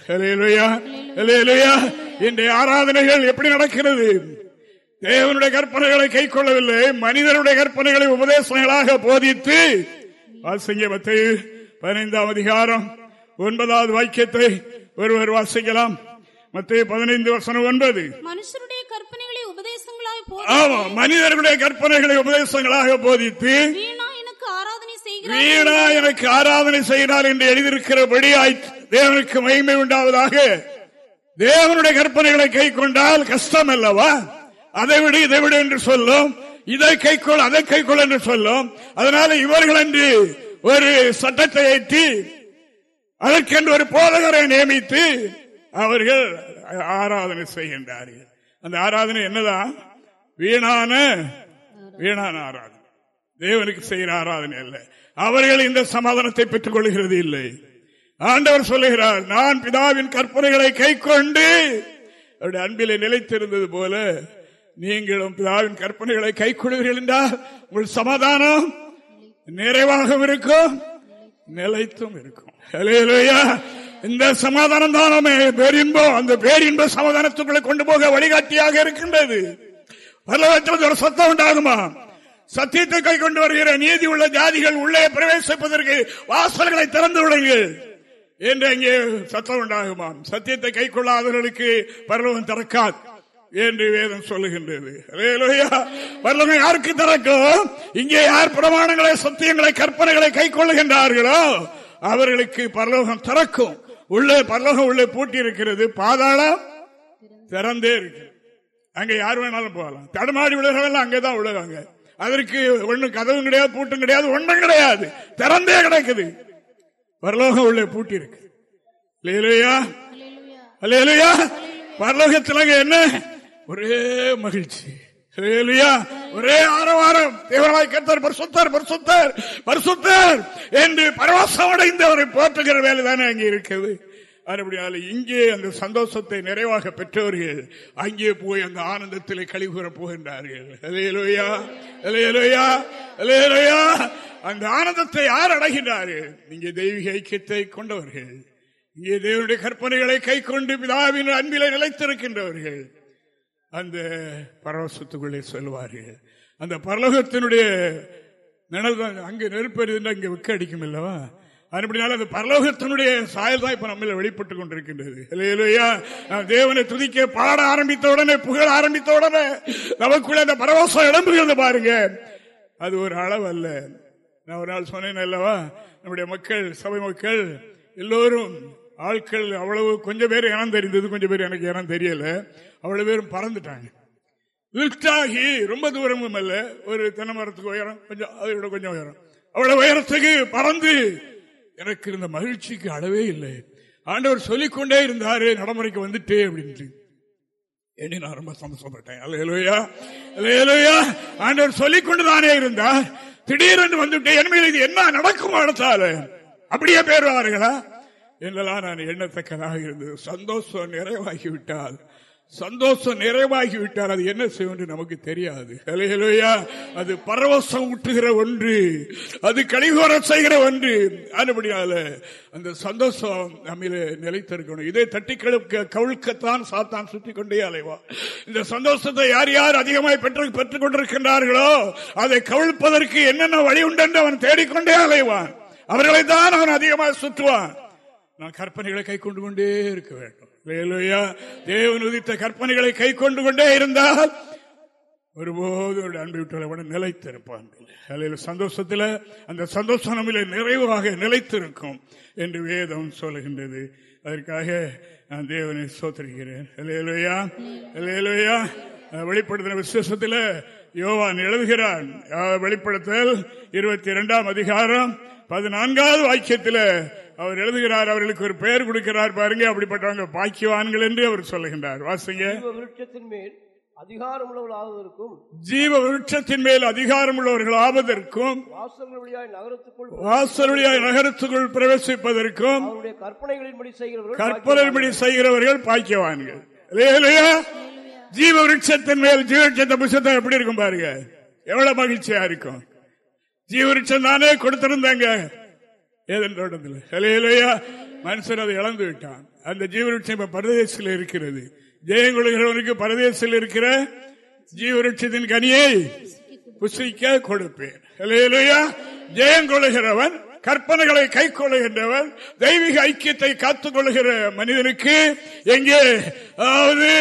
B: இன்றைய ஆராதனைகள் எப்படி நடக்கிறது? தேவனுடைய கற்பனைகளை கை கொள்ளவில்லை மனிதனுடைய கற்பனைகளை உபதேசங்களாக போதித்து வாசிங்க பதினைந்தாம் அதிகாரம் ஒன்பதாவது வாக்கியத்தை ஒருவர் வாசிக்கலாம். மத்திய பதினைந்து வசனம் ஒன்பது.
D: மனுஷருடைய கற்பனைகளை உபதேசங்களாக
B: ஆமா மனிதர்களுடைய கற்பனைகளை உபதேசங்களாக போதித்து
D: வீணா எனக்கு ஆராதனை செய்கிறார்
B: என்று எழுதியிருக்கிறபடி தேவனுக்கு மகிமை உண்டாவதாக தேவனுடைய கற்பனைகளை கை கொண்டால் கஷ்டம் அல்லவா அதை விடு இதை விடு என்று சொல்லும். இதை கைக்கொள் அதை கைக்கொள் என்று சொல்லும். அதனால இவர்கள் என்று ஒரு சட்டத்தை ஏற்றி அதற்கென்று ஒரு போதகரை நியமித்து அவர்கள் ஆராதனை செய்கின்றார்கள். அந்த ஆராதனை என்னதான் வீணான வீணான ஆராதனை. தேவனுக்கு செய்கிற ஆராதனை அல்ல. அவர்கள் இந்த சமாதானத்தை பெற்றுக் கொள்கிறது இல்லை. ஆண்டவர் சொல்லுகிறார் நான் பிதாவின் கற்பனைகளை கை கொண்டு அவருடைய அன்பிலே நிலைத்திருந்தது போல நீங்களும் பிதாவின் கற்பனைகளை கை கொள்வீர்கள் என்றால் உங்கள் சமாதானம் நிறைவாகவும் இருக்கும் நிலைத்தும் இருக்கும். இந்த சமாதானம் தான் பேரின்பம் அந்த பேரின்ப சமாதானத்துக்குள்ள கொண்டு போக வழிகாட்டியாக இருக்கின்றது. ஒரு சத்தம் உண்டாகுமா? சத்தியத்தை கை கொண்டு வருகிற நீதி உள்ள ஜாதிகள் உள்ளே பிரவேசிப்பதற்கு வாசல்களை திறந்து விடுங்கள். என்று அங்கே சத்தம் உண்டாகுமாம். சத்தியத்தை கை கொள்ளாதவர்களுக்கு பரலோகம் திறக்காது. என்று வேதம் சொல்லுகின்றது. பரலவன் யாருக்கு திறக்கும்? இங்கே யார் பிரமாணங்களை சத்தியங்களை கற்பனைகளை கை கொள்ளுகின்றார்களோ அவர்களுக்கு பரலோகம் திறக்கும். உள்ளே பரலோகம் உள்ளே பூட்டி இருக்கிறது பாதாளம் திறந்தே இருக்கு. அங்க யார் வேணாலும் போகலாம். தடுமாடி விழுகிறவங்க அங்கேதான் விழுவாங்க. அதற்கு ஒண்ணு கதவும் கிடையாது பூட்டும் கிடையாது ஒன்றும் கிடையாது. திறந்தே கிடக்குது. பரலோகம் உள்ளே பூட்டி இருக்கு பரலோகத்தில் என்ன? ஒரே மகிழ்ச்சி. ஒரே ஆரவாரம். தேவராய் கத்தர் பரிசுத்தர் பரிசுத்தர் பரிசுத்தர் என்று பரவாசம் போற்றுகிற வேலை தானே அங்கே இருக்குது அதுபடியால் இங்கே அந்த சந்தோஷத்தை நிறைவாக பெற்றவர்கள் அங்கே போய் அந்த ஆனந்தத்தில் கழிவுற போகின்றார்கள். அந்த ஆனந்தத்தை யார் அடைகின்றார்கள்? இங்கே தெய்வீக ஐக்கியத்தை கொண்டவர்கள். இங்கே தேவனுடைய கற்பனைகளை கை கொண்டு பிதாவின் அன்பிலை நிலைத்திருக்கின்றவர்கள். அந்த பரவசத்துக்குள்ளே செல்வார்கள். அந்த பரலோகத்தினுடைய நிழல் தான் அங்கே நெருப்பெறிது அங்கே விக்க அடிக்கும் இல்லவா? அதுபடினால அந்த பரலோகத்தினுடைய சாயல் தான் இப்ப நம்மள வெளிப்பட்டு கொண்டிருக்கின்றது. இல்லையா தேவனை துதிக்க பாட ஆரம்பித்த உடனே புகழ ஆரம்பித்த உடனே நமக்குள்ள அந்த பரவசம் இடம்புகிறது பாருங்க. அது ஒரு அளவு அல்ல. நான் ஒரு நாள் சொன்னேன் அல்லவா? நம்முடைய மக்கள் சபை மக்கள் எல்லோரும் ஆட்கள் அவ்வளவு கொஞ்சம் பேர் இனம் தெரிந்தது கொஞ்சம் பேர் எனக்கு இனம் தெரியல. அவ்வளவு பேரும் பறந்துட்டாங்க. லிப்டாகி ரொம்ப தூரமும் அல்ல ஒரு தென்னை மரத்துக்கு உயரம் கொஞ்சம் அதோட கொஞ்சம் உயரம். அவ்வளவு உயரத்துக்கு பறந்து எனக்கு இருந்த மகிழ்ச்சிக்கு அளவே இல்லை. ஆண்டவர் சொல்லிக்கொண்டே இருந்தாரு நடைமுறைக்கு வந்துட்டே அப்படின்ட்டு. என்ன நான் ரொம்ப சந்தோஷப்பட்டேன். ஆண்டவர் சொல்லிக்கொண்டுதானே இருந்தார். திடீரென்று வந்துட்டு என் இது என்ன நடக்கும் அடுத்தால அப்படியே பேருவார்களா? என்னெல்லாம் நான் எண்ணத்தக்கதாக இருந்தது சந்தோஷம் நிறைவாகிவிட்டால் சந்தோஷம் நிறைவாகிவிட்டால் அது என்ன செய்யும் நமக்கு தெரியாது. அது பரவசம் ஊட்டுகிற ஒன்று அது கழிவுற செய்கிற ஒன்று. அதுபடியால அந்த சந்தோஷம் நம்மில நிலைத்திருக்கணும். இதை தட்டி கழுக்க கவிழ்க்கத்தான் சாத்தான் சுற்றி கொண்டே அலைவா. இந்த சந்தோஷத்தை யார் யார் அதிகமாய் பெற்று பெற்றுக் கொண்டிருக்கின்றார்களோ அதை கவிழ்ப்பதற்கு என்னென்ன வழி உண்டு என்று அவன் தேடிக்கொண்டே அலைவான். அவர்களை தான் அவன் அதிகமாக சுற்றுவான். நான் கற்பனைகளை கை கொண்டு கொண்டே இருக்க வேண்டும். தேவன் உதித்த கற்பனைகளை கை கொண்டு கொண்டே இருந்தால் ஒருபோது அன்பு விட்டு நிலைத்திருப்பான். சந்தோஷத்தில் அந்த சந்தோஷம் நம்மள நிறைவாக நிலைத்திருக்கும் என்று வேதம் சொல்லுகின்றது. அதற்காக நான் தேவனை சோத்திருக்கிறேன் வெளிப்படுத்தின விசேஷத்தில் யோவான் எழுதுகிறான். வெளிப்படுத்தல் இருபத்தி இரண்டாம் அதிகாரம் பதினான்காவது வாக்கியத்தில் அவர் எழுதுகிறார் அவர்களுக்கு ஒரு பெயர் கொடுக்கிறார் பாருங்க அப்படிப்பட்டவங்க பாக்கியவான்கள் என்று அவர் சொல்லுகின்றார். வாசிங்க.
C: விருட்சத்தின் மேல் அதிகாரம் உள்ளவர்களாவதற்கும்
B: ஜீவ விருட்சத்தின் மேல் அதிகாரம் உள்ளவர்கள் ஆவதற்கும் வாசலுடைய நகரத்துக்குள் பிரவேசிப்பதற்கும்
C: கற்பனைகளின்படி செய்கிறவர்கள்
B: கற்பனைப்படி செய்கிறவர்கள் பாக்கியவான்கள். ஜீவ விருட்சத்தின் மேல் ஜீவட்சத்த புஷத்தை எப்படி இருக்கும் பாருங்க? எவ்வளவு மகிழ்ச்சியா இருக்கும். ஜீவருட்சம் தானே கொடுத்திருந்தாங்க. மனுஷன் அதை இழந்து விட்டான். அந்த ஜீவருட்சம் இப்ப பரதேசில் இருக்கிறது. ஜெயம் கொள்கிறவனுக்கு பரதேசில் இருக்கிற ஜீவருட்சத்தின் கனியை புசிக்க கொடுப்பேன். ஜெயம் கொள்கிறவன் கற்பனைகளை கை கொள்ளுகின்றவன் தெய்வீக ஐக்கியத்தை காத்துக் கொள்ளுகிற மனிதனுக்கு எங்கே? அதாவது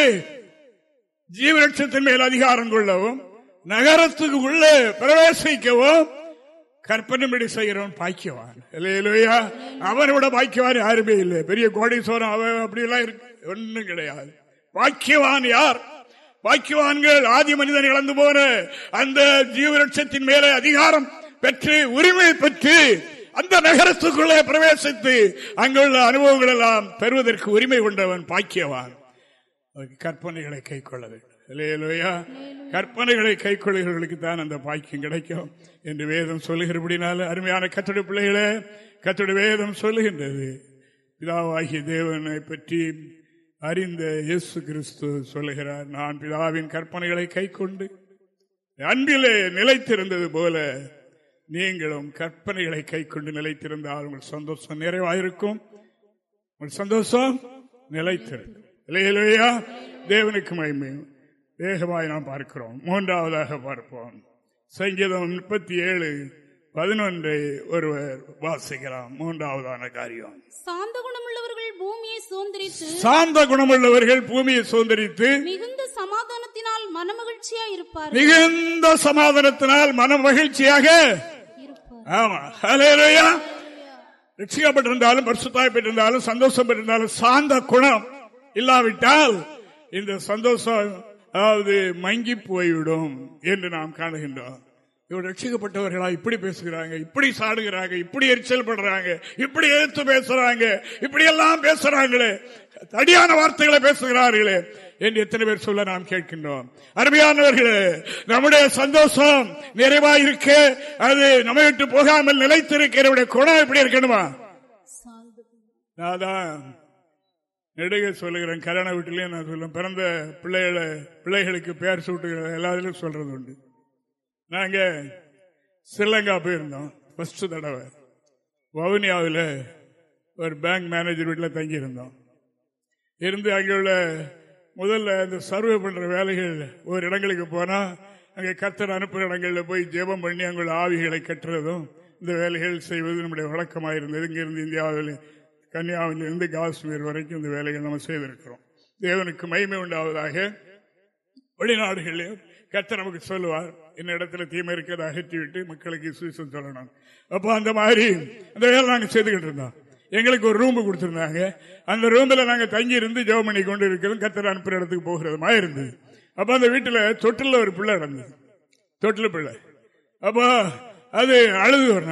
B: ஜீவலட்சத்தின் மேல் அதிகாரம் கொள்ளவும் நகரத்துக்கு உள்ளே பிரவேசிக்கவும் கற்பனை செய்கிறவன் பாக்கியவான். இல்லையா அவனோட விட யாருமே இல்லை. பெரிய கோடீஸ்வரன் அவன் அப்படிலாம் இருக்கு ஒன்றும் கிடையாது. பாக்கியவான் யார்? பாக்கியவான்கள் ஆதி மனிதன் இழந்து போன அந்த ஜீவரட்சத்தின் மேலே அதிகாரம் பெற்று உரிமை பெற்று அந்த நகரத்துக்குள்ளே பிரவேசித்து அங்குள்ள அனுபவங்கள் எல்லாம் பெறுவதற்கு உரிமை கொண்டவன் பாக்கியவான். கற்பனைகளை கை கொள்ள வேண்டும். இல்லையா கற்பனைகளை கை கொள்ளுகிறவர்களுக்கு தான் அந்த பாக்கியம் கிடைக்கும் என்று வேதம் சொல்லுகிறபடினால அருமையான கத்தோட பிள்ளைகளே கத்தோட வேதம் சொல்லுகின்றது. பிதாவாகிய தேவனை பற்றி அறிந்த இயேசு கிறிஸ்து சொல்லுகிறார் நான் பிதாவின் கற்பனைகளை கை கொண்டு அன்பிலே நிலைத்திருந்தது போல நீங்களும் கற்பனைகளை கை கொண்டு நிலைத்திருந்தால் உங்கள் சந்தோஷம் நிறைவாயிருக்கும். உங்கள் சந்தோஷம் நிலைத்திருக்கும். இல்லையா தேவனுக்கு மகிமை. வேகமாய் நாம் பார்க்கிறோம். மூன்றாவதாக பார்ப்போம். சங்கீதம் முப்பத்தி ஏழு பதினொன்றை ஒருவர் வாசிக்கலாம். மூன்றாவதான காரியம்.
D: சாந்த குணமுள்ளவர்கள் பூமியை சுதந்திரித்து
B: சாந்த குணமுள்ளவர்கள் பூமியை சுதந்திரித்து
D: மிகுந்த சமாதானத்தினால் மனமகிழ்ச்சியா இருப்பார்
B: மிகுந்த சமாதானத்தினால் மன மகிழ்ச்சியாக ஆமா. ஹalleluya. ரட்சிக்கப்பட்டிருந்தாலும் பரிசுத்தாய் பெற்றிருந்தாலும் சந்தோஷம் பெற்றிருந்தாலும் சாந்த குணம் இல்லாவிட்டால் இந்த சந்தோஷம் அதாவது மங்கி போய்விடும் என்று நாம் காணுகின்றோம். இவர் ரட்சிக்கப்பட்டவர்களா இப்படி பேசுகிறாங்க இப்படி சாடுகிறாங்க இப்படி எரிச்சல் படுறாங்க இப்படி எடுத்து பேசுறாங்க இப்படி எல்லாம் பேசுறாங்களே தடியான வார்த்தைகளை பேசுகிறார்களே என்று எத்தனை பேர் சொல்ல நாம் கேட்கின்றோம். அருமையானவர்களே நம்முடைய சந்தோஷம் நிறைவாயிருக்க. அது நம்ம விட்டு போகாமல் நிலைத்திருக்கிற குணம் எப்படி இருக்கணுமா? நான் நெடுக சொல்லுகிறேன் கல்யாண வீட்டிலையும் நான் சொல்லுவேன் பிறந்த பிள்ளைகளை பிள்ளைகளுக்கு பேர் சூட்டுகிற எல்லாத்திலும் சொல்றது உண்டு. நாங்க ஸ்ரீலங்கா போயிருந்தோம் ஃபர்ஸ்ட் தடவை. வவுனியாவில் ஒரு பேங்க் மேனேஜர் வீட்டில் தங்கியிருந்தோம். இருந்து அங்கே உள்ள முதல்ல இந்த சர்வே பண்ணுற வேலைகள் ஒரு இடங்களுக்கு போனால் அங்கே கத்தர் அனுப்புகிற இடங்களில் போய் ஜெபம் பண்ணி அங்குள்ள ஆவிகளை கட்டுறதும் இந்த வேலைகள் செய்வது நம்முடைய வழக்கமாக இருந்தது இங்கிருந்து இந்தியாவில் கன்னியாவிலிருந்து காஷ்மீர் வரைக்கும் இந்த வேலையை நம்ம செய்திருக்கிறோம். தேவனுக்கு மகிமை உண்டாவதாக வெளிநாடுகளில் கத்த நமக்கு சொல்லுவார் என்ன இடத்துல தீமை இருக்கிறத அகற்றிவிட்டு மக்களுக்கு சுவிசம் சொல்லணும். அப்போ அந்த மாதிரி அந்த வேலை நாங்கள் செய்துக்கிட்டு இருந்தோம். எங்களுக்கு ஒரு ரூம் கொடுத்துருந்தாங்க. அந்த ரூமில் நாங்கள் தங்கி இருந்து ஜெபம் பண்ணி கொண்டு இருக்கிறோம் கத்தர் அனுப்புற இடத்துக்கு போகிறதுமா இருந்தது. அப்போ அந்த வீட்டில் தொட்டில் ஒரு பிள்ளை நடந்தது. தொட்டில் பிள்ளை. அப்போ அது அழுது ஒரு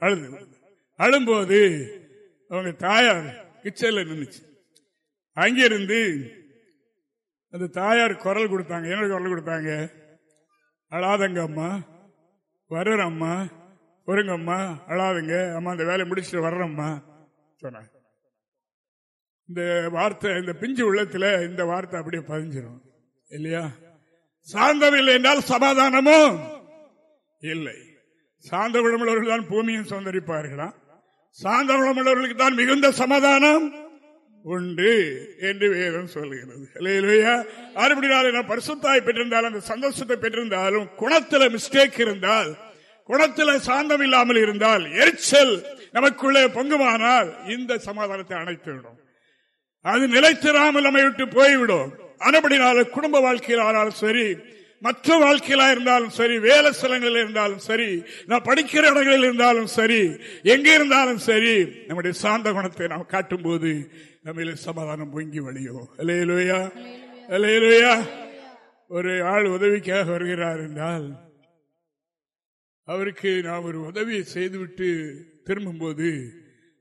B: அழுது. அழும்போது அவங்க தாயார் கிச்சன்ல நின்றுச்சு அங்கிருந்து அந்த தாயார் குரல் கொடுத்தாங்க. என்ன குரல் கொடுத்தாங்க? அழாதங்க அம்மா வர்ற அம்மா பொறுங்கம்மா அழாதுங்க. அம்மா அந்த வேலையை முடிச்சுட்டு வர்றம்மா சொன்னாங்க. இந்த வார்த்தை இந்த பிஞ்சு உள்ளத்துல இந்த வார்த்தை அப்படியே பதிஞ்சிடும் இல்லையா? சாந்தம் இல்லை என்றால் சமாதானமும் இல்லை. சாந்த குணமுள்ளவர்கள் தான் பூமியும் சௌந்தரிப்பார்களாம் சாந்த உள்ளவர்களுக்கு தான் மிகுந்த சமாதானம் உண்டு என்று வேதம் சொல்லுகிறது. இல்லையா நான் பரிசுத்தாய் பெற்றிருந்தாலும் அந்த சந்தோஷத்தை பெற்றிருந்தாலும் குணத்துல மிஸ்டேக் இருந்தால் குணத்துல சாந்தம் இல்லாமல் இருந்தால் எரிச்சல் நமக்குள்ளே பொங்குமானால் இந்த சமாதானத்தை அணைத்துவிடும் அது நிலைத்திராமல் நம்மை விட்டு போய்விடும். அனபடினால குடும்ப வாழ்க்கையில் ஆனாலும் சரி மற்ற வாழ்க்கையிலா இருந்தாலும் சரி வேலை ஸ்தலங்களில் இருந்தாலும் சரி நான் படிக்கிற இடங்களில் இருந்தாலும் சரி எங்கே இருந்தாலும் சரி நம்முடைய சாந்த குணத்தை நாம் காட்டும் போது நம்ம சமாதானம் பொங்கி வழியும். அலையலுயா அலையலுயா ஒரு ஆள் உதவிக்காக வருகிறார் என்றால் அவருக்கு நாம் ஒரு உதவியை செய்துவிட்டு திரும்பும்போது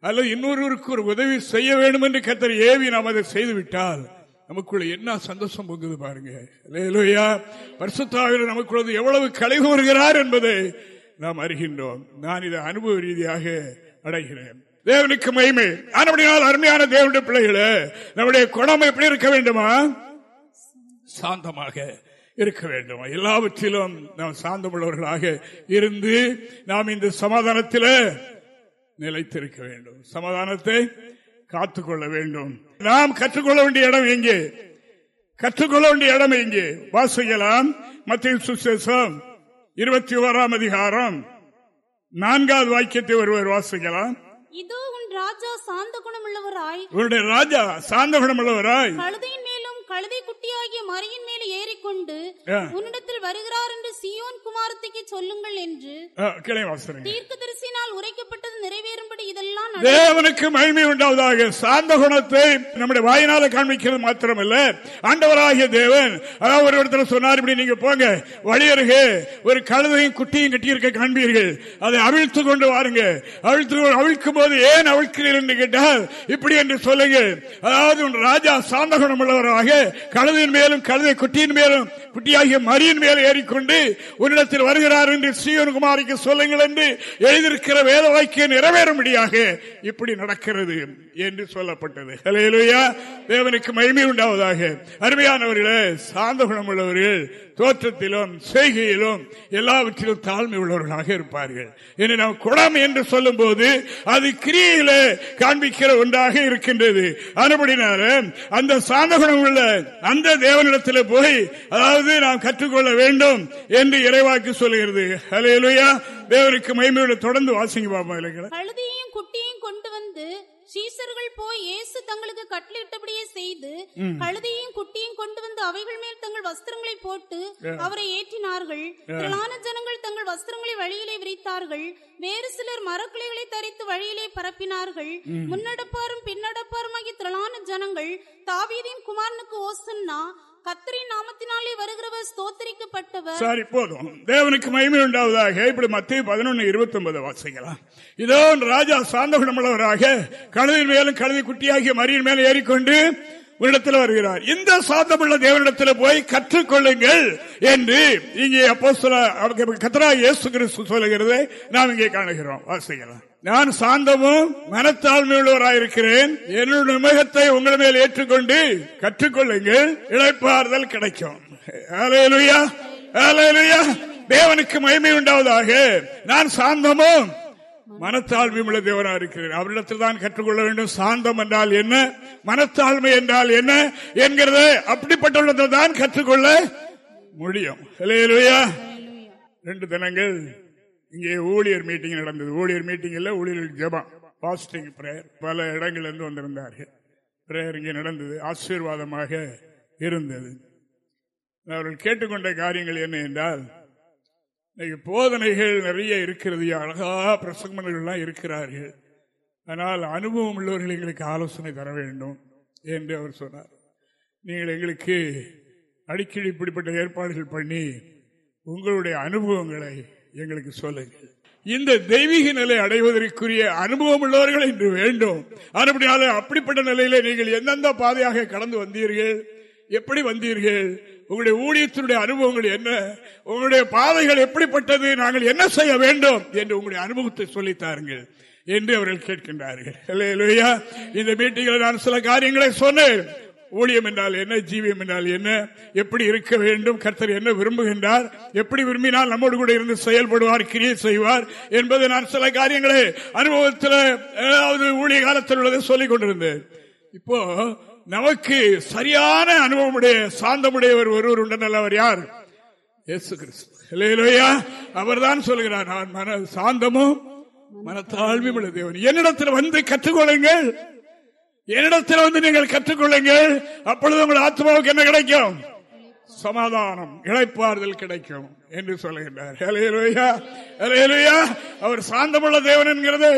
B: அல்லது இன்னொருவருக்கு ஒரு உதவி செய்ய வேண்டும் என்று கத்தர் ஏவி நாம் அதை செய்துவிட்டால் நமக்குள்ள என்ன சந்தோஷம் பொங்குது பாருங்க. வருஷத்தாவில் நமக்குள்ளது எவ்வளவு கலை வருகிறார் என்பதை நாம் அறிகின்றோம். நான் இதை அனுபவ ரீதியாக அடைகிறேன். தேவனுக்கு மகிமை. ஆனபடியால் அருமையான தேவனுடைய பிள்ளைகளே நம்முடைய குணம் எப்படி இருக்க வேண்டுமா? சாந்தமாக இருக்க வேண்டும்? எல்லாவற்றிலும் நாம் சாந்தமுள்ளவர்களாக இருந்து நாம் இந்த சமாதானத்தில் நிலைத்திருக்க வேண்டும். சமாதானத்தை காத்துக்கொள்ள வேண்டும். நாம் கற்றுக்கொள்ள வேண்டிய இடம் எங்கே? கற்றுக்கொள்ள வேண்டிய இடம் எங்கே? வாசிக்கலாம் மத்திய சுசேஷம் இருபத்தி ஓராம் அதிகாரம். நான்காவது வாக்கியத்தை ஒருவர் வாசிக்கலாம்
D: இதோ உன் ராஜா சாந்த குணமுள்ளவராய்
B: உன்னுடைய ராஜா சாந்த குணமுள்ளவராய்
D: கழுதையின் மேலும் கழுதை குட்டியாகிய மரியின் மேல் ஏறிக்கொண்டு. உன்னிடத்தில் வருகிறார் என்று சியோன் குமாரத்திக்கு சொல்லுங்கள் என்று
B: வாசனை
D: தீர்க்கதரிசினால் உரைக்கப்பட்டது நிறைவேறும்படி இதெல்லாம்.
B: தேவனுக்கு மகிமை உண்டாவதாக சாந்த குணத்தை நம்முடைய வாயினால காண்பிக்கிறது மாத்திரமல்ல ஆண்டவராகிய தேவன் அதாவது ஒரு இடத்துல சொன்னார் இப்படி நீங்க போங்க வழி அருகே ஒரு கழுதையும் குட்டியும் கட்டியிருக்க காண்பீர்கள் அதை அவிழ்த்து கொண்டு வாருங்க அவிழ்த்து அவிழ்க்கும் போது ஏன் அவிழ்க்கிறீர்கள் என்று கேட்டால் இப்படி என்று சொல்லுங்க அதாவது ராஜா சாந்த குணம் உள்ளவராக கழுதையின் மேலும் கழுதை குட்டியின் மேலும் குட்டியாகிய மரியின் மேல் ஏறிக்கொண்டு உன்னிடத்தில் வருகிறார் என்று ஸ்ரீவன்குமாரிக்கு சொல்லுங்கள் என்று எழுதியிருக்கிற வேத வாக்கிய நிறைவேறும்படியாக இப்படி நடக்கிறது என்று சொல்லப்பட்டது. ஹalleluya. தேவனுக்கு மகிமை உண்டாவதாக. அருமையானவர்களே சாந்த குணம் உள்ளவர்கள் தோற்றத்திலும் செய்கையிலும் எல்லாவற்றிலும் தாழ்மை உள்ளவர்களாக இருப்பார்கள். என்று நாம் குணம் என்று சொல்லும் போது அது கிரியில காண்பிக்கிற ஒன்றாக இருக்கின்றது. அதுபடினால அந்த சாந்த குணம் உள்ள அந்த தேவனிடத்தில் போய் அதாவது நாம் கற்றுக்கொள்ள வேண்டும் என்று இறைவாக்கு சொல்லுகிறது. ஹalleluya. தேவனுக்கு மகிமையோடு தொடர்ந்து வாசிங்க இல்லைங்களா
D: கழுதையையும் குட்டியையும் கொண்டு வந்து சீசர்கள் போய் இயேசு தங்களுக்கு கட்டளையிட்டபடியே செய்து கழுதையையும் குட்டியும் கொண்டு வந்து அவைகள் மேல் தங்கள் வஸ்திரங்களை போட்டு அவரை ஏற்றினார்கள். திரளான ஜனங்கள் தங்கள் வஸ்திரங்களை வழியிலே விரித்தார்கள். வேறு சிலர் மரக்கிளைகளை தரித்து வழியிலே பரப்பினார்கள். முன்னடப்பாரும் பின்னடப்பாருமாகிய திரளான ஜனங்கள் தாவீதின் குமாரனுக்கு ஓசன்னா கத்தரின் நாமத்தினாலே வருகிறவர் ஸ்தோத்தரிக்கப்பட்டவர்.
B: சரி போதும். தேவனுக்கு மகிமை உண்டாவதாக இப்படி மத்திய பதினொன்னு இருபத்தி ஒன்பது வாசிக்கலாம். இதோ ராஜா சாந்த குணமுள்ளவராக கழுதின் மேலும் கழுதி குட்டியாகிய மரியின் மேலும் ஏறிக்கொண்டு உன்னிடத்தில் வருகிறார். இந்த சாந்தமுள்ள தேவனிடத்தில் போய் கற்றுக்கொள்ளுங்கள் என்று இங்கே அப்போ கத்தரா இயேசு கிறிஸ்து சொல்லுகிறது நாம் இங்கே காணுகிறோம். வாசிக்கலாம். நான் சாந்தமும் மனத்தாழ்மையுள்ளவராயிருக்கிறேன் என்னுடைய முகத்தை உங்கள் மேல் ஏற்றுக்கொண்டு கற்றுக்கொள்ளுங்கள். இழைப்பாறுதல் கிடைக்கும். தேவனுக்கு மகிமை உண்டாவதாக. நான் சாந்தமும் மனத்தாழ்மை உள்ள தேவனா இருக்கிறேன் அவரிடத்தில் தான் கற்றுக்கொள்ள வேண்டும். சாந்தம் என்றால் என்ன? மனத்தாழ்மை என்றால் என்ன என்கிறத அப்படிப்பட்டவரிடத்தில் தான் கற்றுக்கொள்ள முடியும். ரெண்டு தினங்கள் இங்கே ஊழியர் மீட்டிங் நடந்தது. ஊழியர் மீட்டிங் இல்ல ஊழியர் ஜெபம் பாஸ்டிங் பிரேயர் பல இடங்களிலிருந்து வந்திருந்தார்கள். பிரேயர் இங்கே நடந்தது. ஆசீர்வாதமாக இருந்தது. அவர்கள் கேட்டுக்கொண்ட காரியங்கள் என்ன என்றால் இன்னைக்கு போதனைகள் நிறைய இருக்கிறது. அழகா பிரசங்கங்கள்லாம் இருக்கிறார்கள். ஆனால் அனுபவம் உள்ளவர்கள் எங்களுக்கு ஆலோசனை தர வேண்டும் என்று அவர் சொன்னார். நீங்கள் எங்களுக்கு அடிக்கடி இப்படிப்பட்ட ஏற்பாடுகள் பண்ணி உங்களுடைய அனுபவங்களை எங்களுக்கு சொல்லுங்கள். இந்த தெய்வீக நிலை அடைவதற்குரிய அனுபவம் உள்ளவர்கள் என்று வேண்டும். அதுபடியால அப்படிப்பட்ட நிலையில நீங்கள் எந்தெந்த பாதையாக கடந்து வந்தீர்கள் எப்படி வந்தீர்கள் உங்களுடைய ஊழியத்தினுடைய அனுபவங்கள் என்ன உங்களுடைய பாதைகள் எப்படிப்பட்டது நாங்கள் என்ன செய்ய வேண்டும் என்று உங்களுடைய அனுபவத்தை சொல்லித்தாருங்கள் என்று அவர்கள் கேட்கின்றார்கள். இந்த மீட்டிங்கில் நான் சில காரியங்களை சொன்னேன். ஊழியம் என்றால் என்ன ஜீவியம் என்றால் என்ன எப்படி இருக்க வேண்டும் கர்த்தர் என்ன விரும்புகின்றார் எப்படி விரும்பினால் நம்மோடு கூட இருந்து செயல்படுவார் கிரியை செய்வார் என்பது நான் சில காரியங்களை அனுபவத்தில் அதாவது ஊழிய காலத்தில் உள்ளதை சொல்லிக் கொண்டிருந்தேன். இப்போ நமக்கு சரியான அனுபவமுடைய சாந்தமுடையவர் ஒருவர் உண்டனல் அவர் யார்? இயேசு கிறிஸ்து. அவர் தான் சொல்கிறார் நான் மன சாந்தமும் மனத்தாழ்மையுள்ள தேவன். என்னிடத்தில் வந்து கற்றுக்கொள்ளுங்கள். என்னிடத்தில் வந்து நீங்கள் கற்றுக்கொள்ளுங்கள். அப்பொழுது உங்கள் ஆத்மாவுக்கு என்ன கிடைக்கும்? சமாதானம் இழைப்பாறுதல் கிடைக்கும் என்று சொல்லுகின்றார். அவர் சாந்தமுள்ள தேவன் என்கிறது.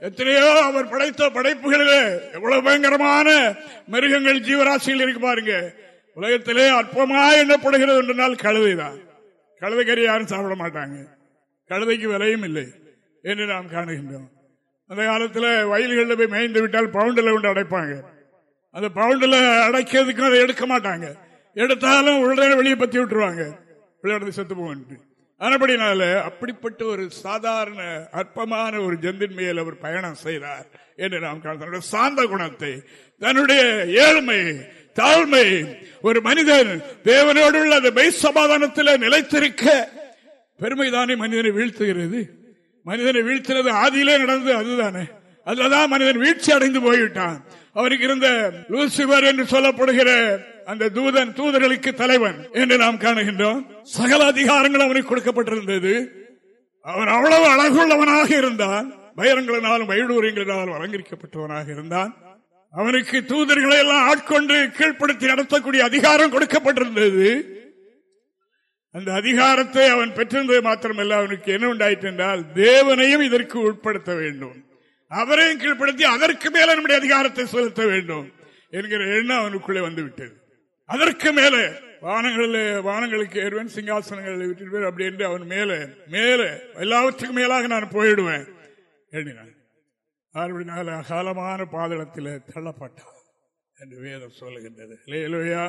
B: எத்தனையோ அவர் படைத்த படைப்புகளிலே எவ்வளவு பயங்கரமான மிருகங்கள் ஜீவராசியில் இருக்கு பாருங்க. உலகத்திலே அற்பமா எண்ணப்படுகிறது என்றால் கழுதைதான். கழுதை கறி யாரும் சாப்பிட மாட்டாங்க. கழுதைக்கு விலையும் இல்லை. என்று நாம் காணுகின்றோம். அந்த காலத்தில் வயல்களில் போய் மேய்ந்து விட்டால் பவுண்டில் கொண்டு அடைப்பாங்க. அந்த பவுண்டில் அடைக்கிறதுக்கு அதை எடுக்க மாட்டாங்க. எடுத்தாலும் உடனே வெளியே பற்றி விட்டுருவாங்க. விளையாடுறது செத்து போகன்ட்டு ஆனபடினால அப்படிப்பட்ட ஒரு சாதாரண அற்பமான ஒரு ஜந்தின் மேல் அவர் பயணம் செய்தார் என்று நாம் தன்னுடைய சாந்த குணத்தை தன்னுடைய ஏழ்மை தாழ்மை ஒரு மனிதன் தேவனோடு உள்ள அந்த மெய் சமாதானத்தில் நிலைத்திருக்க பெருமைதானே மனிதனை வீழ்த்துகிறது? மனிதனை வீழ்த்தினது ஆதியிலே நடந்தது அதுதானே. அதுலதான் மனிதன் வீழ்ச்சி அடைந்து போய்விட்டான். அவருக்கு இருந்த லூசிபர் என்று சொல்லப்படுகிற அந்த தூதன் தூதர்களுக்கு தலைவன் என்று நாம் காணுகின்றோம். சகல அதிகாரங்கள் அவனுக்கு கொடுக்கப்பட்டிருந்தது. அவன் அவ்வளவு அழகுள்ளவனாக இருந்தான். பயிரங்களினாலும் வயடூரியங்களினாலும் அலங்கரிக்கப்பட்டவனாக இருந்தான். அவனுக்கு தூதர்களை எல்லாம் ஆட்கொண்டு கீழ்ப்படுத்தி நடத்தக்கூடிய அதிகாரம் கொடுக்கப்பட்டிருந்தது. அந்த அதிகாரத்தை அவன் பெற்றிருந்தது மாத்திரமல்ல அவனுக்கு என்ன உண்டாயிற்று என்றால் தேவனையும் இதற்கு உட்படுத்த வேண்டும். அவரையும் கீழ்படுத்தி அதற்கு மேல நம்முடைய அதிகாரத்தை செலுத்த வேண்டும் என்கிற எண்ணம் அவனுக்குள்ளே வந்துவிட்டது. அதற்கு மேலே வானங்களில் வானங்களுக்கு ஏறுவேன் சிங்காசனங்களை விட்டுடுவேன் அப்படி என்று அவன் மேலே மேலே எல்லாவற்றுக்கும் மேலாக நான் போயிடுவேன் எண்ணினான். மறுபடினால அகாலமான பாதளத்தில் தள்ளப்பட்டான் என்று வேதம் சொல்லுகின்றது. இல்லையா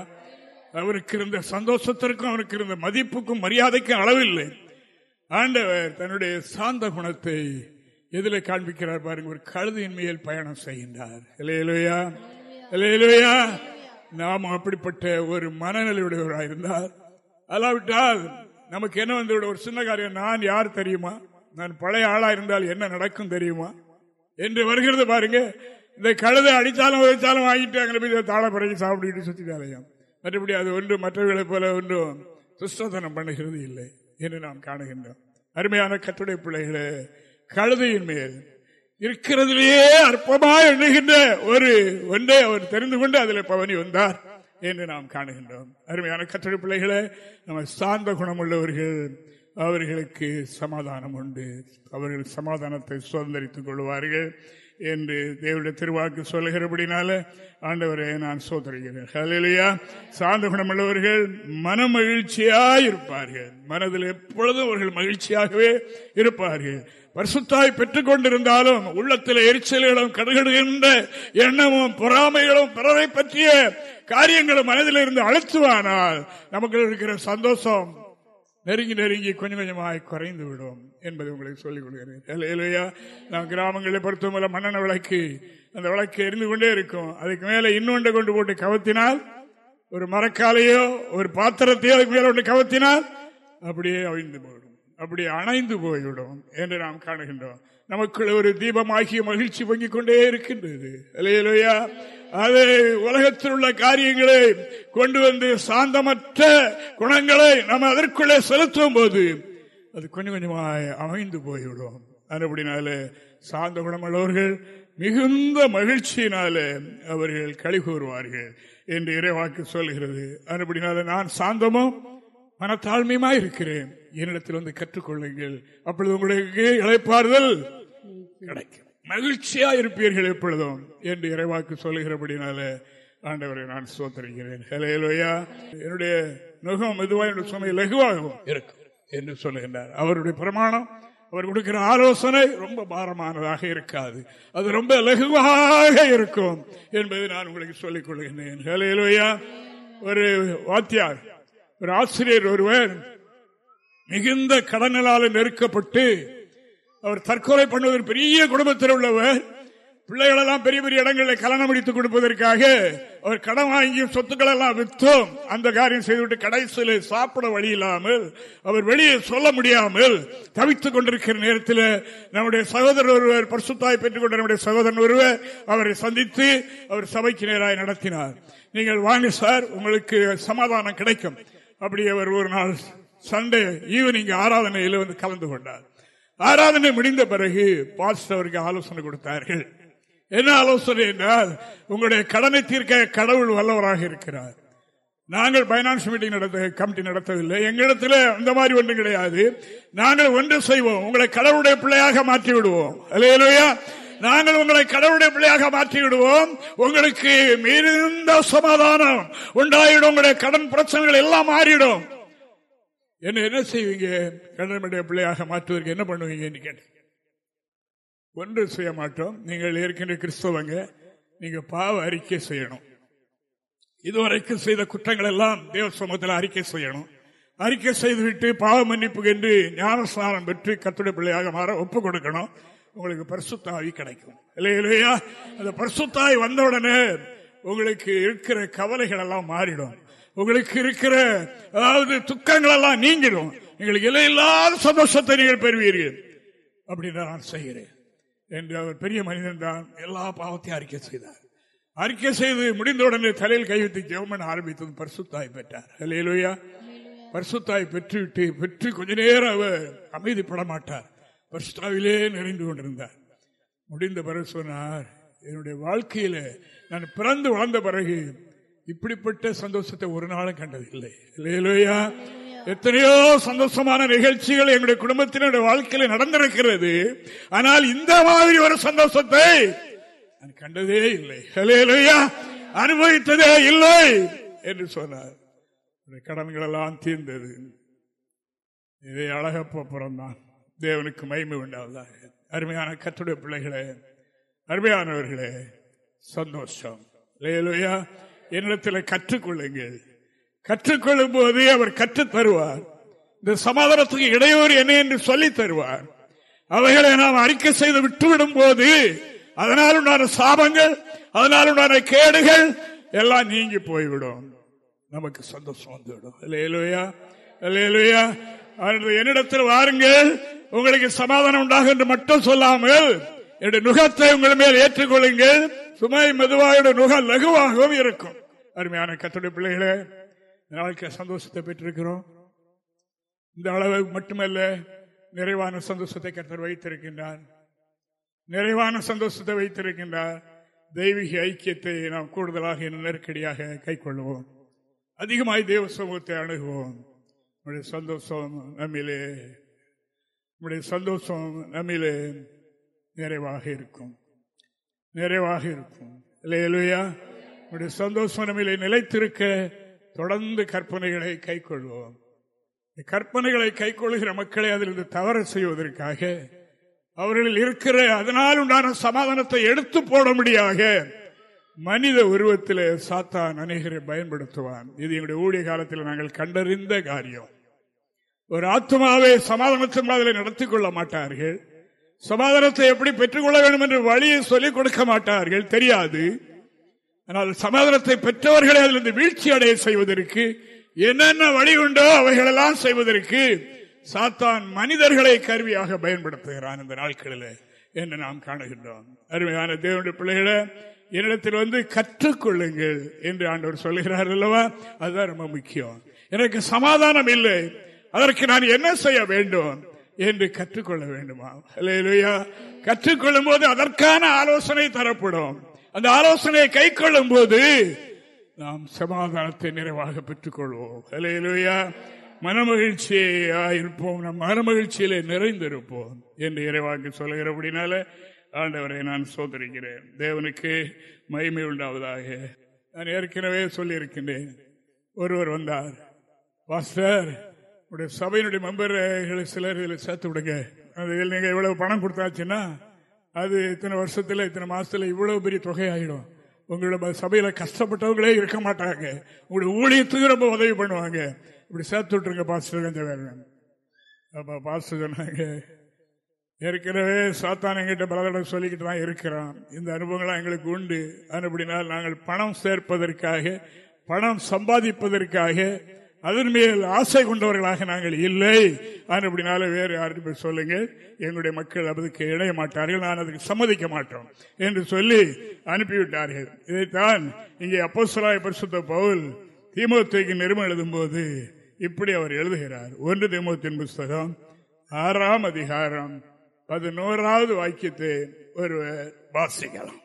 B: அவருக்கு இருந்த சந்தோஷத்திற்கும் அவருக்கு இருந்த மதிப்புக்கும் மரியாதைக்கும் அளவில்லை. ஆண்டவர் தன்னுடைய சாந்த குணத்தை எதில் காண்பிக்கிறார் பாருங்க ஒரு கழுதியின் மேல் பயணம் செய்கின்றார். இல்லையிலோயா இல்லையிலோயா நாம் அப்படிப்பட்ட ஒரு மனநிலையுடையவராக இருந்தால் அல்லாவிட்டால் நமக்கு என்ன வந்து ஒரு சின்ன காரியம் நான் யார் தெரியுமா? நான் பழைய ஆளா இருந்தால் என்ன நடக்கும் தெரியுமா? என்று வருகிறது பாருங்க இந்த கழுதை அடித்தாலும் உதைச்சாலும் வாங்கிட்டு அங்கே போய் தாழ பிறகு சாப்பிட்டுக்கிட்டு சுத்திட்டாலையும் மற்றபடி அது ஒன்று மற்றவர்களை போல ஒன்றும் சுஷ்டதனம் பண்ணுகிறது இல்லை என்று நாம் காணுகின்றோம். அருமையான கத்துடை பிள்ளைகளே கழுதையின் மேல் இருக்கிறதுலேயே அற்பமாக எண்ணுகின்ற ஒரு ஒன்றை அவர் தெரிந்து கொண்டு அதில் பவனி வந்தார் என்று நாம் காணுகின்றோம். அருமையான கட்டுரை பிள்ளைகளை நம்ம சார்ந்த குணமுள்ளவர்கள் அவர்களுக்கு சமாதானம் உண்டு. அவர்கள் சமாதானத்தை சுதந்திரித்துக் கொள்வார்கள். என்று தேவடைய திருவாக்கு சொல்லுகிறபடினால ஆண்டவரை நான் சோதரிகிறேன் சார்ந்த குணமுள்ளவர்கள் மன மகிழ்ச்சியாயிருப்பார்கள் மனதில் எப்பொழுதும் அவர்கள் மகிழ்ச்சியாகவே இருப்பார்கள். பரிசுத்தாய் பெற்றுக் கொண்டிருந்தாலும் உள்ளத்தில் எரிச்சல்களும் கடுகடுகின்ற எண்ணமும் பொறாமைகளும் பிறரை பற்றிய காரியங்களும் மனதில் இருந்து அழுத்துவானால் நமக்கு இருக்கிற சந்தோஷம் நெருங்கி நெருங்கி கொஞ்சம் கொஞ்சமாக குறைந்து விடும் என்பதை உங்களுக்கு சொல்லிக் கொடுக்கிறேன் இல்லையா நாம் கிராமங்களை பொறுத்தவரை மன்னன விளக்கு அந்த விளக்கு எரிந்து கொண்டே இருக்கும். அதுக்கு மேலே இன்னொன்றை கொண்டு போட்டு கவத்தினால் ஒரு மரக்காலையோ ஒரு பாத்திரத்தையோ அதுக்கு மேலே ஒன்று கவத்தினால் அப்படியே அழிந்து போயிடும். அப்படியே அணைந்து போய்விடும் என்று நாம் காணுகின்றோம். நமக்குள்ள ஒரு தீபமாகிய மகிழ்ச்சி பொங்கிக் கொண்டே இருக்கின்றது. இல்லையா அது உலகத்தில் உள்ள காரியங்களை கொண்டு வந்து சாந்தமற்ற குணங்களை நம்ம அதற்குள்ளே செலுத்தும் போது அது கொஞ்சம் கொஞ்சமாக அமைந்து போய்விடும். அப்படினால சாந்த குணமுள்ளவர்கள் மிகுந்த மகிழ்ச்சியினால அவர்கள் கழி கூறுவார்கள் என்று இறைவாக்கு சொல்கிறது. அப்படினால நான் சாந்தமும் மனத்தாழ்மையுமா இருக்கிறேன். என்னிடத்தில் வந்து கற்றுக்கொள்ளுங்கள். அப்பொழுது உங்களுக்கு இழைப்பார்கள் கிடைக்கும். மகிழ்ச்சியா இருப்பீர்கள் எப்பொழுதும் என்று இறைவாக்கு சொல்லுகிறபடினால ஆண்டவரை நான் சோத்தரிக்கிறேன் என்னுடைய நுகம் மெதுவாக என்னுடைய சுமை லகுவாகவும் இருக்கும் என்று சொல்லுகின்றார். அவருடைய பிரமாணம் அவர் கொடுக்கிற ஆலோசனை ரொம்ப பாரமானதாக இருக்காது. அது ரொம்ப லகுவாக இருக்கும் என்பதை நான் உங்களுக்கு சொல்லிக் கொள்கின்றேன். ஒரு வாத்தியார் ஒரு ஆசிரியர் ஒருவர் மிகுந்த கடனலால் நெருக்கப்பட்டு அவர் தற்கொலை பண்ணுவதற்கு பெரிய குடும்பத்தில் உள்ளவர். பிள்ளைகளெல்லாம் பெரிய பெரிய இடங்களில் கலனம் அடித்துக் கொடுப்பதற்காக அவர் கடன் வாங்கி சொத்துக்கள் எல்லாம் விற்றும். அந்த காரியம் செய்துவிட்டு கடைசியில் சாப்பிட வழி இல்லாமல் அவர் வெளியே சொல்ல முடியாமல் தவித்துக் கொண்டிருக்கிற நேரத்தில் நம்முடைய சகோதரர் ஒருவர் பரிசுத்தாய் பெற்றுக் கொண்ட நம்முடைய சகோதரன் ஒருவர் அவரை சந்தித்து அவர் சபைக்கு நேராக நடத்தினார். நீங்கள் வாங்க சார் உங்களுக்கு சமாதானம் கிடைக்கும். அப்படி அவர் ஒரு நாள் சண்டே ஈவினிங் ஆராதனையில் வந்து கலந்து கொண்டார். ஆராதனை முடிந்த பிறகு பாஸ்டர் அவருக்கு ஆலோசனை கொடுத்தார்கள். என்ன ஆலோசனை என்றால் உங்களுடைய கடனை தீர்க்க கடவுள் வல்லவராக இருக்கிறார். நாங்கள் பைனான்ஸ் மீட்டிங் நடத்த கமிட்டி நடத்தவில்லை. எங்களிடத்தில் அந்த மாதிரி ஒன்றும் கிடையாது. நாங்கள் ஒன்று செய்வோம். உங்களை கடவுளுடைய பிள்ளையாக மாற்றி விடுவோம். இல்லையா நாங்கள் உங்களை கடவுளுடைய பிள்ளையாக மாற்றி விடுவோம். உங்களுக்கு மிகுந்த சமாதானம் உண்டாயிடும். உங்களுடைய கடன் பிரச்சனைகள் எல்லாம் மாறிடும். என்ன என்ன செய்வீங்க? கடனுடைய பிள்ளையாக மாற்றுவதற்கு என்ன பண்ணுவீங்கன்னு கேட்டேன். ஒன்று செய்ய மாட்டோம். நீங்கள் ஏற்கனவே கிறிஸ்தவங்க. நீங்க பாவ அறிக்கை செய்யணும். இதுவரைக்கும் செய்த குற்றங்கள் எல்லாம் தேவ சமூகத்தில் அறிக்கை செய்யணும். அறிக்கை செய்துவிட்டு பாவ மன்னிப்பு என்று ஞானஸ்நானம் பெற்று கத்துடைய பிள்ளையாக மாற ஒப்பு கொடுக்கணும். உங்களுக்கு பரிசுத்தாவி கிடைக்கும். இல்லையா அந்த பரிசுத்தாய் வந்தவுடனே உங்களுக்கு இருக்கிற கவலைகள் எல்லாம் மாறிடும். உங்களுக்கு இருக்கிற அதாவது துக்கங்கள் எல்லாம் நீங்கிடும். எங்களுக்கு இல்லாத சந்தோஷத்தை நீங்கள் பெறுவீர்கள். அப்படின்னு நான் செய்கிறேன். என்று அவர் பெரிய மனிதன் தான் எல்லா பாவத்தையும் அறிக்கை செய்தார். அறிக்கை செய்து முடிந்தவுடனே தலையில் கைவிட்டு ஜெவமன் ஆரம்பித்தது பரிசுத்தாய் பெற்றார். இல்லையிலோயா பரிசுத்தாய் பெற்றுவிட்டு பெற்று கொஞ்ச நேரம் அவர் அமைதிப்பட மாட்டார் பரிசுத்தாவிலே நிறைந்து கொண்டிருந்தார். முடிந்த பிறகு சொன்னார் என்னுடைய வாழ்க்கையில நான் பிறந்து வளர்ந்த பிறகு இப்படிப்பட்ட சந்தோஷத்தை ஒரு நாளும் கண்டதில்லை. இல்லையா எத்தனையோ சந்தோஷமான நிகழ்ச்சிகள் எங்களுடைய குடும்பத்தினுடைய வாழ்க்கையில நடந்திருக்கிறது. ஆனால் இந்த மாதிரி ஒரு சந்தோஷத்தை நான் கண்டதே இல்லை. இல்லையா அனுபவித்ததே இல்லை என்று சொன்னார். கடன்கள் எல்லாம் தீர்ந்தது. இதை அழகப்ப பிறந்தான். தேவனுக்கு மயிமை உண்டாவதாக. அருமையான கத்துடைய பிள்ளைகளே அருமையானவர்களே சந்தோஷம். லேலுயா என்னிடத்தில் கற்றுக்கொள்ளுங்கள். கற்றுக்கொள்ளும் போது அவர் கற்றுத் தருவார் இந்த சமாதானத்துக்கு இடையூறு என்ன என்று சொல்லி தருவார். அவைகளை நாம் அறிக்கை செய்து விட்டுவிடும் போது அதனால் உண்டான சாபங்கள் அதனால் உண்டான கேடுகள் எல்லாம் நீங்கி போய்விடும். நமக்கு சந்தோஷம் வந்துவிடும். இல்லையா இல்லையா என்னிடத்தில் வாருங்கள். உங்களுக்கு சமாதானம் உண்டாகும் என்று மட்டும் சொல்லாமல் என்னுடைய நுகத்தை உங்கள் மேல் ஏற்றுக்கொள்ளுங்கள். சுமை மெதுவாக நுக லகுவாகவும் இருக்கும். அருமையான கத்துடைய பிள்ளைகளே நாளைக்கு சந்தோஷத்தை பெற்றிருக்கிறோம். இந்த அளவு மட்டுமல்ல நிறைவான சந்தோஷத்தை கத்தர் வைத்திருக்கின்றார். நிறைவான சந்தோஷத்தை வைத்திருக்கின்றார். தெய்வீக ஐக்கியத்தை நாம் கூடுதலாக நெருக்கடியாக கை கொள்வோம் அதிகமாய் தேவ சமூகத்தை அணுகுவோம். நம்முடைய சந்தோஷம் நம்மிலே நம்முடைய சந்தோஷம் நம்மிலே நிறைவாக இருக்கும். நிறைவாக இருக்கும். இல்லையா நம்முடைய சந்தோஷம் நம்மிலே நிலைத்திருக்க தொடர்ந்து கற்பனைகளை கை கொள்வோம் கற்பனைகளை கை கொள்கிற மக்களை அதிலிருந்து தவற செய்வதற்காக அவர்களில் இருக்கிற அதனால் உண்டான சமாதானத்தை எடுத்து போட முடியாக மனித உருவத்தில் சாத்தான் அநேகரை பயன்படுத்துவான். இது எங்களுடைய ஊழிய காலத்தில் நாங்கள் கண்டறிந்த காரியம். ஒரு ஆத்மாவை சமாதானத்தின் மாதிரி நடத்தி கொள்ள மாட்டார்கள். சமாதானத்தை எப்படி பெற்றுக்கொள்ள வேண்டும் என்று வழியை சொல்லிக் கொடுக்க மாட்டார்கள் தெரியாது. ஆனால் சமாதானத்தை பெற்றவர்களை அதிலிருந்து வீழ்ச்சி அடைய செய்வதற்கு என்னென்ன வழி உண்டோ அவைகளெல்லாம் செய்வதற்கு சாத்தான் மனிதர்களை கருவியாக பயன்படுத்துகிறான் இந்த நாட்களில் என்று நாம் காணுகின்றோம். அருமையான தேவனுடைய பிள்ளைகளை என்னிடத்தில் வந்து கற்றுக்கொள்ளுங்கள் என்று ஆண்டவர் சொல்லுகிறார் அல்லவா? அதுதான் ரொம்ப முக்கியம். எனக்கு சமாதானம் இல்லை. அதற்கு நான் என்ன செய்ய வேண்டும்? என்று கற்றுக்கொள்ள வேண்டுமா இல்லையா கற்றுக்கொள்ளும் போது அதற்கான ஆலோசனை தரப்படும். அந்த ஆலோசனையை கை கொள்ளும் போது நாம் சமாதானத்தை நிறைவாக பெற்றுக் கொள்வோம் இல்லையா மனமகிழ்ச்சியா இருப்போம் நம் மனமகிழ்ச்சியிலே நிறைந்திருப்போம் என்று இறைவாக்கு சொல்லுகிறபடினால ஆண்டவரை நான் சோதரிக்கிறேன். தேவனுக்கு மகிமை உண்டாவதாக. நான் ஏற்கனவே சொல்லியிருக்கின்றேன். ஒருவர் வந்தார். வாஸ்டர் உடைய சபையினுடைய மெம்பர்களை சிலர் இதில் சேர்த்து விடுங்க. அதில் நீங்கள் இவ்வளவு பணம் கொடுத்தாச்சுன்னா அது இத்தனை வருஷத்தில் இத்தனை மாதத்தில் இவ்வளோ பெரிய தொகை ஆகிடும் உங்களோட சபையில் கஷ்டப்பட்டவங்களே இருக்க மாட்டாங்க. உங்களுடைய ஊழியத்துக்கு ரொம்ப உதவி பண்ணுவாங்க. இப்படி சேர்த்து விட்டுருங்க பாஸ்டர் கொஞ்சம் அப்போ பாஸ்டர் சொன்னாங்க ஏற்கனவே சாத்தான் எங்கிட்ட பிரதடம் சொல்லிக்கிட்டு தான் இருக்கிறான். இந்த அனுபவங்கள்லாம் எங்களுக்கு உண்டு. அப்படினால் நாங்கள் பணம் சேர்ப்பதற்காக பணம் சம்பாதிப்பதற்காக அதன் மேல் ஆசை கொண்டவர்களாக நாங்கள் இல்லை. அப்படினால வேறு யாருக்கு சொல்லுங்க. எங்களுடைய மக்கள் அதுக்கு இணைய மாட்டார்கள் நான் அதுக்கு சம்மதிக்க மாட்டோம் என்று சொல்லி அனுப்பிவிட்டார்கள். இதைத்தான் இங்கே அப்போ சொலாய் பரிசுத்த பவுல் திமுகக்கு நிறுவனம் எழுதும் போது இப்படி அவர் எழுதுகிறார். ஒன்று திமுகத்தின் புஸ்தகம் ஆறாம் அதிகாரம் பதினோராவது வாக்கியத்தை ஒருவர் வாசிக்கலாம்.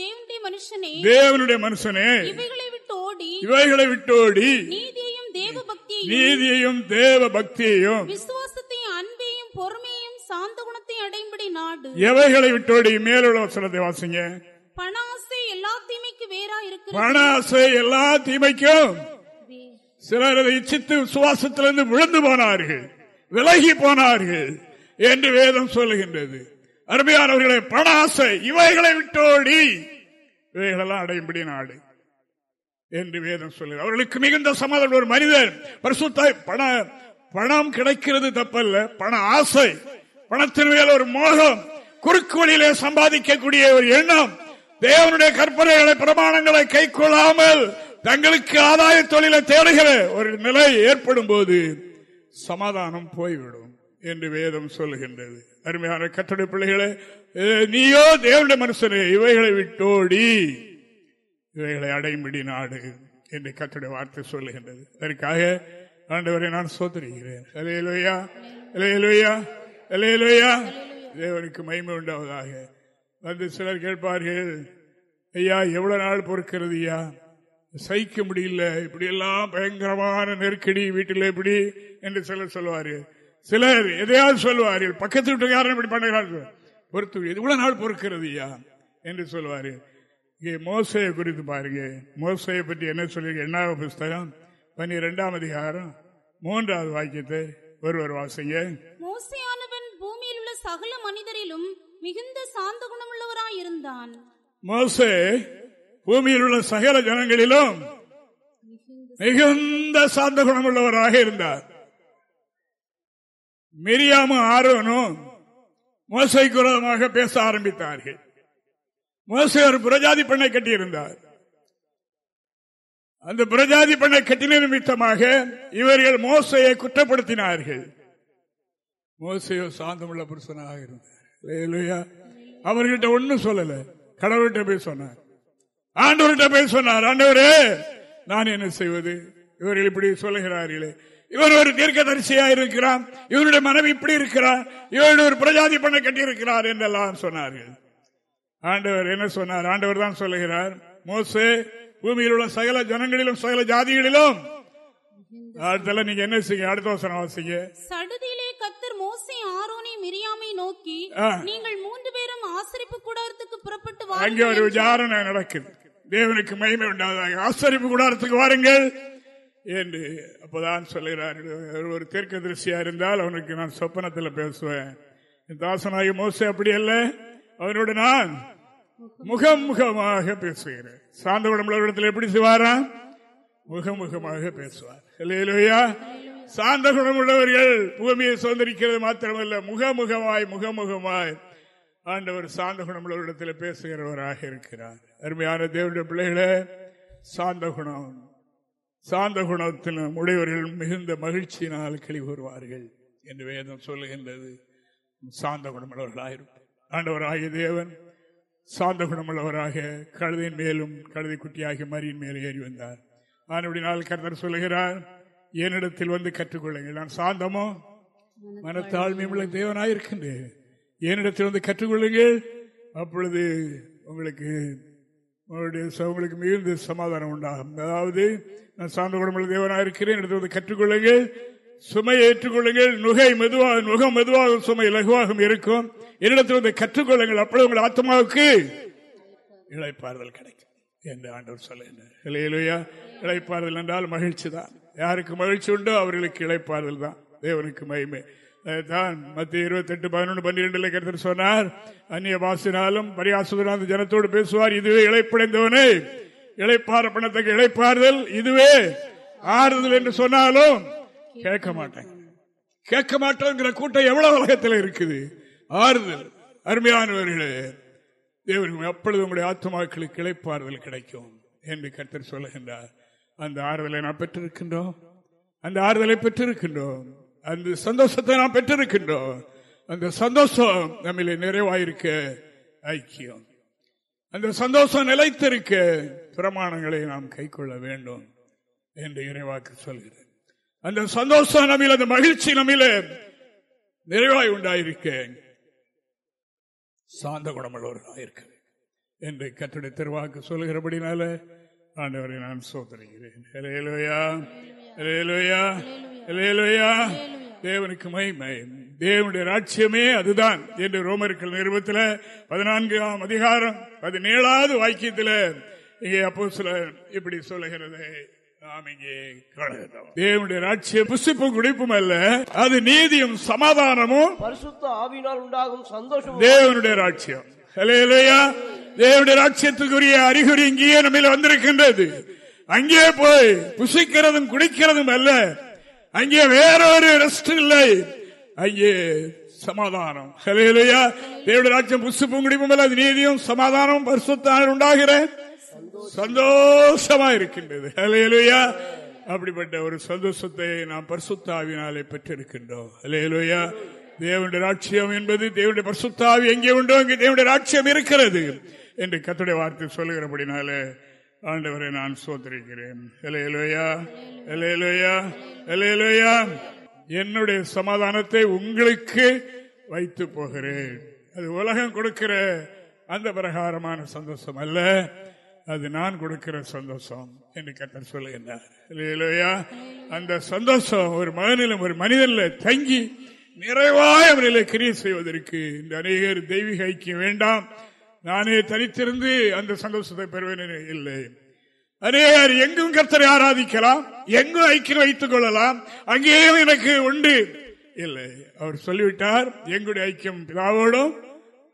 D: தேவனுடைய மனுஷனே
B: தேவனுடைய மனுஷனே
D: இவைகளை விட்டு ஓடி
B: இவைகளை விட்டு ஓடி
D: தேவ பக்தியையும்
B: நீதியையும் தேவ பக்தியையும்
D: விசுவாசத்தையும் அன்பையும் பொறுமையும் சாந்த குணத்தையும் அடையும்படி நாடு.
B: எவைகளை விட்டோடி மேலுள்ள வசனத்தை வாசிங்க.
D: பண ஆசை எல்லா தீமைக்கு வேறா இருக்கு
B: பண ஆசை எல்லா தீமைக்கும் சிலர் அதை இச்சித்து சுவாசத்திலிருந்து விழுந்து போனார்கள் விலகி போனார்கள் என்று வேதம் சொல்லுகின்றது. அருமையானவர்களை பண ஆசை இவைகளை விட்டோடி இவைகளெல்லாம் அடையும்படி நாடு. என்று வேதம் சொல்லுங்க அவர்களுக்கு மிகுந்த சமாதானம் ஒரு மனிதன் பரிசுத்தாய் பண பணம் கிடைக்கிறது தப்பல்ல. பண ஆசை பணத்தின் மேல் ஒரு மோகம் குறுக்கு வழியிலே சம்பாதிக்கக்கூடிய ஒரு எண்ணம். தேவனுடைய கற்பனைகளை பிரமாணங்களை கை கொள்ளாமல் தங்களுக்கு ஆதாய தொழிலை தேடுகிற ஒரு நிலை ஏற்படும் போது சமாதானம் போய்விடும் என்று வேதம் சொல்லுகின்றது. அருமையான கட்டடை பிள்ளைகளே நீயோ தேவனுடைய மனுஷனே இவைகளை விட்டோடி. இவைகளை அடைமிடி நாடு என்று கத்துடைய வார்த்தை சொல்லுகின்றது. அதற்காக ஆண்டவரை நான் சோதரிகிறேன் அலையலுயா அலையலுயா அலையலுயா தேவனுக்கு மயிமை உண்டாவதாக. வந்து சிலர் கேட்பார்கள் ஐயா எவ்வளவு நாள் பொறுக்கிறது ஐயா? சகிக்க முடியல இப்படி எல்லாம் பயங்கரமான நெருக்கடி வீட்டில் எப்படி என்று சிலர் சொல்லுவார்கள் சிலர் எதையாவது சொல்லுவார்கள் பக்கத்து வீட்டுக்காரன் இப்படி பண்ணுகிறார்கள் பொறுத்து எவ்வளவு நாள் பொறுக்கிறது ஐயா? என்று சொல்லுவார்கள் இங்கே மோசையை குறித்து பாருங்க. மோசையை பற்றி என்ன சொல்லியிருக்க? எண்ணாவது புஸ்தகம் பன்னிரெண்டாம் அதிகாரம் மூன்றாவது வாக்கியத்தை ஒருவர் வாசிங்க.
D: மோசையானவன் பூமியில் உள்ள சகல மனிதரிலும் மிகுந்த சாந்த குணமுள்ளவராயிருந்தான்
B: மோசே பூமியில் உள்ள சகல ஜனங்களிலும் மிகுந்த சாந்த குணமுள்ளவராக இருந்தார். மிரியாமும் ஆரோனும் மோசை குரலமாக பேச ஆரம்பித்தார்கள். மோசை ஒரு புரஜாதி பெண்ணை கட்டியிருந்தார். அந்த புரஜாதி பெண்ணை கட்டின நிமித்தமாக இவர்கள் மோசையை குற்றப்படுத்தினார்கள். மோசையோ சாந்தமுள்ள புருஷனாக இருந்தார். அவர்கிட்ட ஒன்னும் சொல்லல. கடவுள்கிட்ட போய் சொன்னார். ஆண்டவர்கிட்ட போய் சொன்னார் ஆண்டவரே நான் என்ன செய்வது? இவர்கள் இப்படி சொல்லுகிறார்களே. இவர் ஒரு தீர்க்கதரிசியா இருக்கிறான். இவருடைய மனைவி இப்படி இருக்கிறார் இவருடைய ஒரு பிரஜாதி பண்ண கட்டியிருக்கிறார் என்றெல்லாம் சொன்னார்கள். ஆண்டவர் என்ன சொன்னார்? ஆண்டவர் தான் சொல்லுகிறார் மோசே பூமியில் உள்ள சகல ஜனங்களிலும் சகல ஜாதிகளிலும். அடுத்த நீங்க என்ன செய்ய அடுத்த வசனம் வாசிங்க.
D: சடுதியிலே கத்தர் மோசே ஆரோனை மிரியாமை நோக்கி. நீங்கள் மூன்று பேரும் ஆசரிப்பு கூடாரத்துக்கு புறப்பட்டு
B: அங்கே ஒரு விசாரணை நடக்குது. தேவனுக்கு மகிமை உண்டாதாக ஆசரிப்பு கூடாரத்துக்கு வாருங்கள் என்று அப்பதான் சொல்லுகிறார். ஒரு தீர்க்க திருஷ்டியா இருந்தால் அவனுக்கு நான் சொப்பனத்தில் பேசுவேன். தாசனாகி மோசே அப்படி அல்ல. அவனோட நான் முகம் முகமாக பேசுகிறேன். சாந்த உடம்புல எப்படி செய்வாரா? முகமுகமாக பேசுவார். இல்லையா சாந்த குணமுள்ளவர்கள் பூமியை சுதந்திரிக்கிறது மாத்திரமல்ல முகமுகமாய் முகமுகமாய் ஆண்டவர் சாந்த குணமுள்ளவரிடத்தில் பேசுகிறவராக இருக்கிறார். அருமையான தேவனுடைய பிள்ளைகளே சாந்த குணம் சாந்த குணத்தில் உடையவர்கள் மிகுந்த மகிழ்ச்சியினால் கழிவுறுவார்கள் கூறுவார்கள் என்று வேதம் சொல்லுகின்றது. சாந்த குணமுள்ளவர்களாக ஆண்டவராகிய தேவன் சாந்த குணமுள்ளவராக கழுதையின் மேலும் கழுதை குட்டியாகிய மரியின் மேலே ஏறி வந்தார். ஆனபடினால் கர்த்தர் சொல்லுகிறார் என்னிடத்தில் வந்து கற்றுக்கொள்ளுங்கள். நான் சாந்தமோ? மனத்தாழ்மையுள்ள தேவனாயிருக்கின்றேன். என்னிடத்தில் வந்து கற்றுக்கொள்ளுங்கள். அப்பொழுது உங்களுக்கு உங்களுடைய உங்களுக்கு மிகுந்த சமாதானம் உண்டாகும். அதாவது நான் சார்ந்த குணமுள்ள தேவனாக இருக்கிறேன் இடத்தில் வந்து கற்றுக்கொள்ளுங்கள். சுமையை ஏற்றுக்கொள்ளுங்கள். நுகை மெதுவாக நுகம் மெதுவாக சுமை இலகுவாகவும் இருக்கும். என்னிடத்தில் வந்து கற்றுக்கொள்ளுங்கள். அப்படி உங்கள் ஆத்மாவுக்கு இழைப்பாறுதல் கிடைக்கும் என்று ஆண்டவர் சொல்லுகின்றார். இழைப்பாறுதல் என்றால் மகிழ்ச்சி தான். யாருக்கு மகிழ்ச்சி உண்டோ அவர்களுக்கு இழைப்பாறுதல் தான். தேவனுக்கு மகிமை. தான் மத்திய இருபத்தி எட்டு பதினொன்று பன்னிரெண்டுல கருத்து சொன்னார். அந்நிய வாசினாலும் பரியாசுதனாத ஜனத்தோடு பேசுவார். இதுவே இழைப்படைந்தவனே இழைப்பார பணத்துக்கு இழைப்பாறுதல் இதுவே ஆறுதல் என்று சொன்னாலும் கேட்க மாட்டாங்க கேட்க மாட்டோங்கிற கூட்டம் எவ்வளவு உலகத்தில் இருக்குது? ஆறுதல். அருமையானவர்களே தேவன் அப்பொழுது உங்களுடைய ஆத்மாக்களுக்கு இழைப்பாறுதல் கிடைக்கும் என்று கருத்தர் சொல்லுகின்றார். அந்த ஆறுதலை நாம் பெற்றிருக்கின்றோம். அந்த ஆறுதலை பெற்றிருக்கின்றோம். அந்த சந்தோஷத்தை நாம் பெற்றிருக்கின்றோம். அந்த சந்தோஷம் நம்மிலே நிறைவாயிருக்க ஐக்கியம். அந்த சந்தோஷம் நிலைத்திருக்க பிரமாணங்களை நாம் கைக்கொள்ள வேண்டும் என்று இறைவாக்கு சொல்கிறேன் அந்த சந்தோஷம் நம்மில் அந்த மகிழ்ச்சி நம்மில நிறைவாய் உண்டாயிருக்க. சாந்த குணமுள்ளவர்களாயிருக்க என்று கட்டுரை திருவாக்கு சொல்கிறபடினால ஆண்டவரை நான் சோதனைகிறேன். தேவனுக்கு மகிமை. தேவனுடைய ராட்சியமே அதுதான் என்று ரோமர்கள் நிறுவத்தில் பதினான்காம் அதிகாரம் பதினேழாவது வாக்கியத்தில் இங்கே அப்போ இப்படி சொல்லுகிறது. தேவனுடைய ராட்சியம் புசிப்பும் குடிப்பும் அல்ல அது நீதியும் சமாதானமும்
C: பரிசுத்த ஆவியினால் உண்டாகும் சந்தோஷம்
B: தேவனுடைய ராட்சியம். தேவனுடைய ராட்சியத்துக்குரிய அறிகுறி இங்கேயே நம்ம வந்திருக்கின்றது. அங்கே போய் புசிக்கிறதும் குடிக்கிறதும் அல்ல. அங்கே வேறொரு ரெஸ்ட் இல்லை. அங்கே சமாதானம். தேவனுடைய ராட்சியம் புசிப்பும் குடிப்பும் அல்ல அது நீதியும் சமாதானமும் பரிசுத்தான உண்டாகிற சந்தோஷமா இருக்கின்றது ஹalleluya. அப்படிப்பட்ட ஒரு சந்தோஷத்தை நாம் பரிசுத்தாவினாலே பெற்றிருக்கின்றோம் அலையலுயா தேவனுடைய ராட்சியம் என்பது தேவனுடைய பரிசுத்தாவி எங்கே உண்டோ அங்கே தேவனுடைய ராட்சியம் இருக்கிறது என்று கத்துடைய வார்த்தை சொல்லுகிறபடினாலே ஆண்டவரை நான் சோதரிக்கிறேன் ஹalleluya. ஹalleluya. ஹalleluya. என்னுடைய சமாதானத்தை உங்களுக்கு வைத்து போகிறேன் அது உலகம் கொடுக்கிற அந்த பிரகாரமான சந்தோஷம் அல்ல அது நான் கொடுக்கிற சந்தோஷம் என்று கத்தர் சொல்லுகின்றார். இல்லையா அந்த சந்தோஷம் ஒரு மகனிலும் ஒரு மனிதனில் தங்கி நிறைவாய் அவர்களை கிரியை செய்வதற்கு இந்த அநேகர் தெய்வீக ஐக்கியம் வேண்டாம். நானே தனித்திருந்து அந்த சந்தோஷத்தை பெறுவேன் இல்லை. அநேகர் எங்கும் கர்த்தரை ஆராதிக்கலாம் எங்கும் ஐக்கியம் வைத்துக் கொள்ளலாம் அங்கேயும் எனக்கு உண்டு. இல்லை. அவர் சொல்லிவிட்டார் எங்களுடைய ஐக்கியம் பிதாவோடும்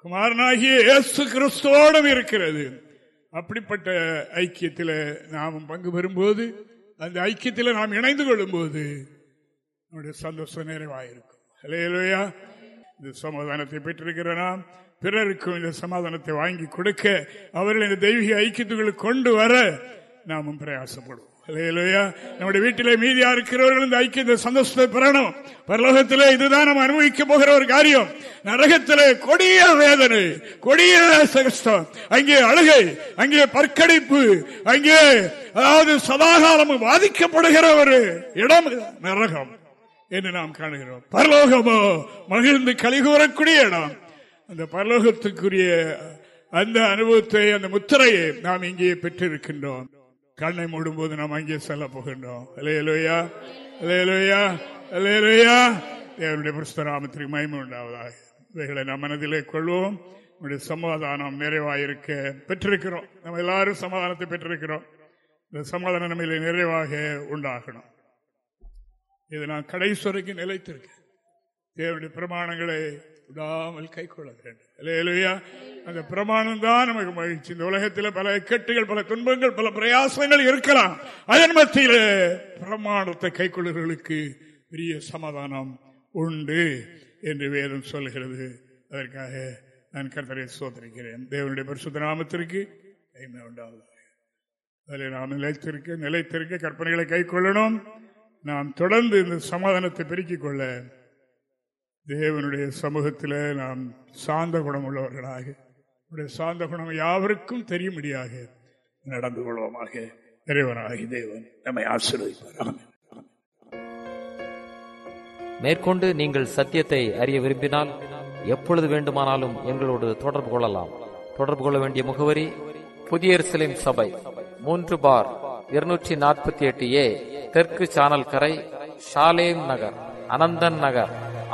B: குமாரனாகிய இயேசு கிறிஸ்துவோடும் இருக்கிறது. அப்படிப்பட்ட ஐக்கியத்தில் நாம் பங்கு பெறும்போது அந்த ஐக்கியத்தில் நாம் இணைந்து கொள்ளும்போது நம்முடைய சந்தோஷம் நிறைவாயிருக்கும். இல்லையா இந்த சமாதானத்தை பெற்றிருக்கிற நாம் பிறருக்கும் இந்த சமாதானத்தை வாங்கி கொடுக்க அவர்கள் இந்த தெய்வீக ஐக்கியத்துக்களை கொண்டு வர நாமும் பிரயாசப்படுவோம். நம்முடைய வீட்டிலே மீதியா இருக்கிறவர்கள் இந்த ஐக்கிய சந்தோஷத்தை பெறணும். பரலோகத்திலே இதுதான் நம்ம அனுபவிக்க போகிற ஒரு காரியம். நரகத்திலே கொடிய வேதனை கொடிய கஷ்டம் அங்கே அழுகை அங்கே பற்கடிப்பு அங்கே அதாவது சதாகாலமும் பாதிக்கப்படுகிற ஒரு இடம் நரகம் என்று நாம் காணுகிறோம். பரலோகமோ மகிழ்ந்து கலிகூறக்கூடிய இடம். அந்த பரலோகத்துக்குரிய அந்த அனுபவத்தை அந்த முத்திரையை நாம் இங்கே பெற்றிருக்கின்றோம். கண்ணை மூடும்போது நாம் அங்கே செல்ல போகின்றோம். அலையலோயா அலையலோயா அலையலோயா தேவனுடைய புஸ்தராமத்திற்கு மயம உண்டாவதாக. இவைகளை நாம் மனதிலே கொள்வோம். நம்முடைய சமாதானம் நிறைவாயிருக்க பெற்றிருக்கிறோம். நம்ம எல்லாரும் சமாதானத்தை பெற்றிருக்கிறோம். இந்த சமாதானம் நம்ம நிறைவாக உண்டாகணும். இது நான் கடைசி வரைக்கும் நிலைத்திருக்கேன். தேவனுடைய பிரமாணங்களை விடாமல் கை கொள்ள வேண்டும் அந்த பிரமாணம் தான் நமக்கு மகிழ்ச்சி. இந்த உலகத்தில் பல இக்கட்டுகள் பல துன்பங்கள் பல பிரயாசங்கள் இருக்கலாம். அதன் மத்தியில் பிரமாணத்தை கை பெரிய சமாதானம் உண்டு என்று வேதம் சொல்கிறது. அதற்காக நான் கர்த்தரை சோதரிக்கிறேன் தேவனுடைய பரிசுத்த நாமத்திற்கு உண்டாவது அதில் நாம் நிலைத்திருக்க நிலைத்திருக்க கற்பனைகளை கை நாம் தொடர்ந்து இந்த சமாதானத்தை பெருக்கிக் கொள்ள தேவனுடைய சமூகத்தில் நாம் சாந்த குணம் உள்ளவர்களாக சாந்த குணம் யாவருக்கும் தெரியும்படியாக நடந்து கொள்வோமாக. இறைவனாகி தேவன் நம்மை ஆசீர்வதிப்பார்
E: மேற்கொண்டு நீங்கள் சத்தியத்தை அறிய விரும்பினால் எப்பொழுது வேண்டுமானாலும் எங்களோடு தொடர்பு கொள்ளலாம். தொடர்பு கொள்ள வேண்டிய முகவரி புதிய சபை மூன்று பார் இருநூற்றி நாற்பத்தி எட்டு ஏ தெற்கு சானல் கரை ஷாலேம் நகர் அனந்தன் நகர்.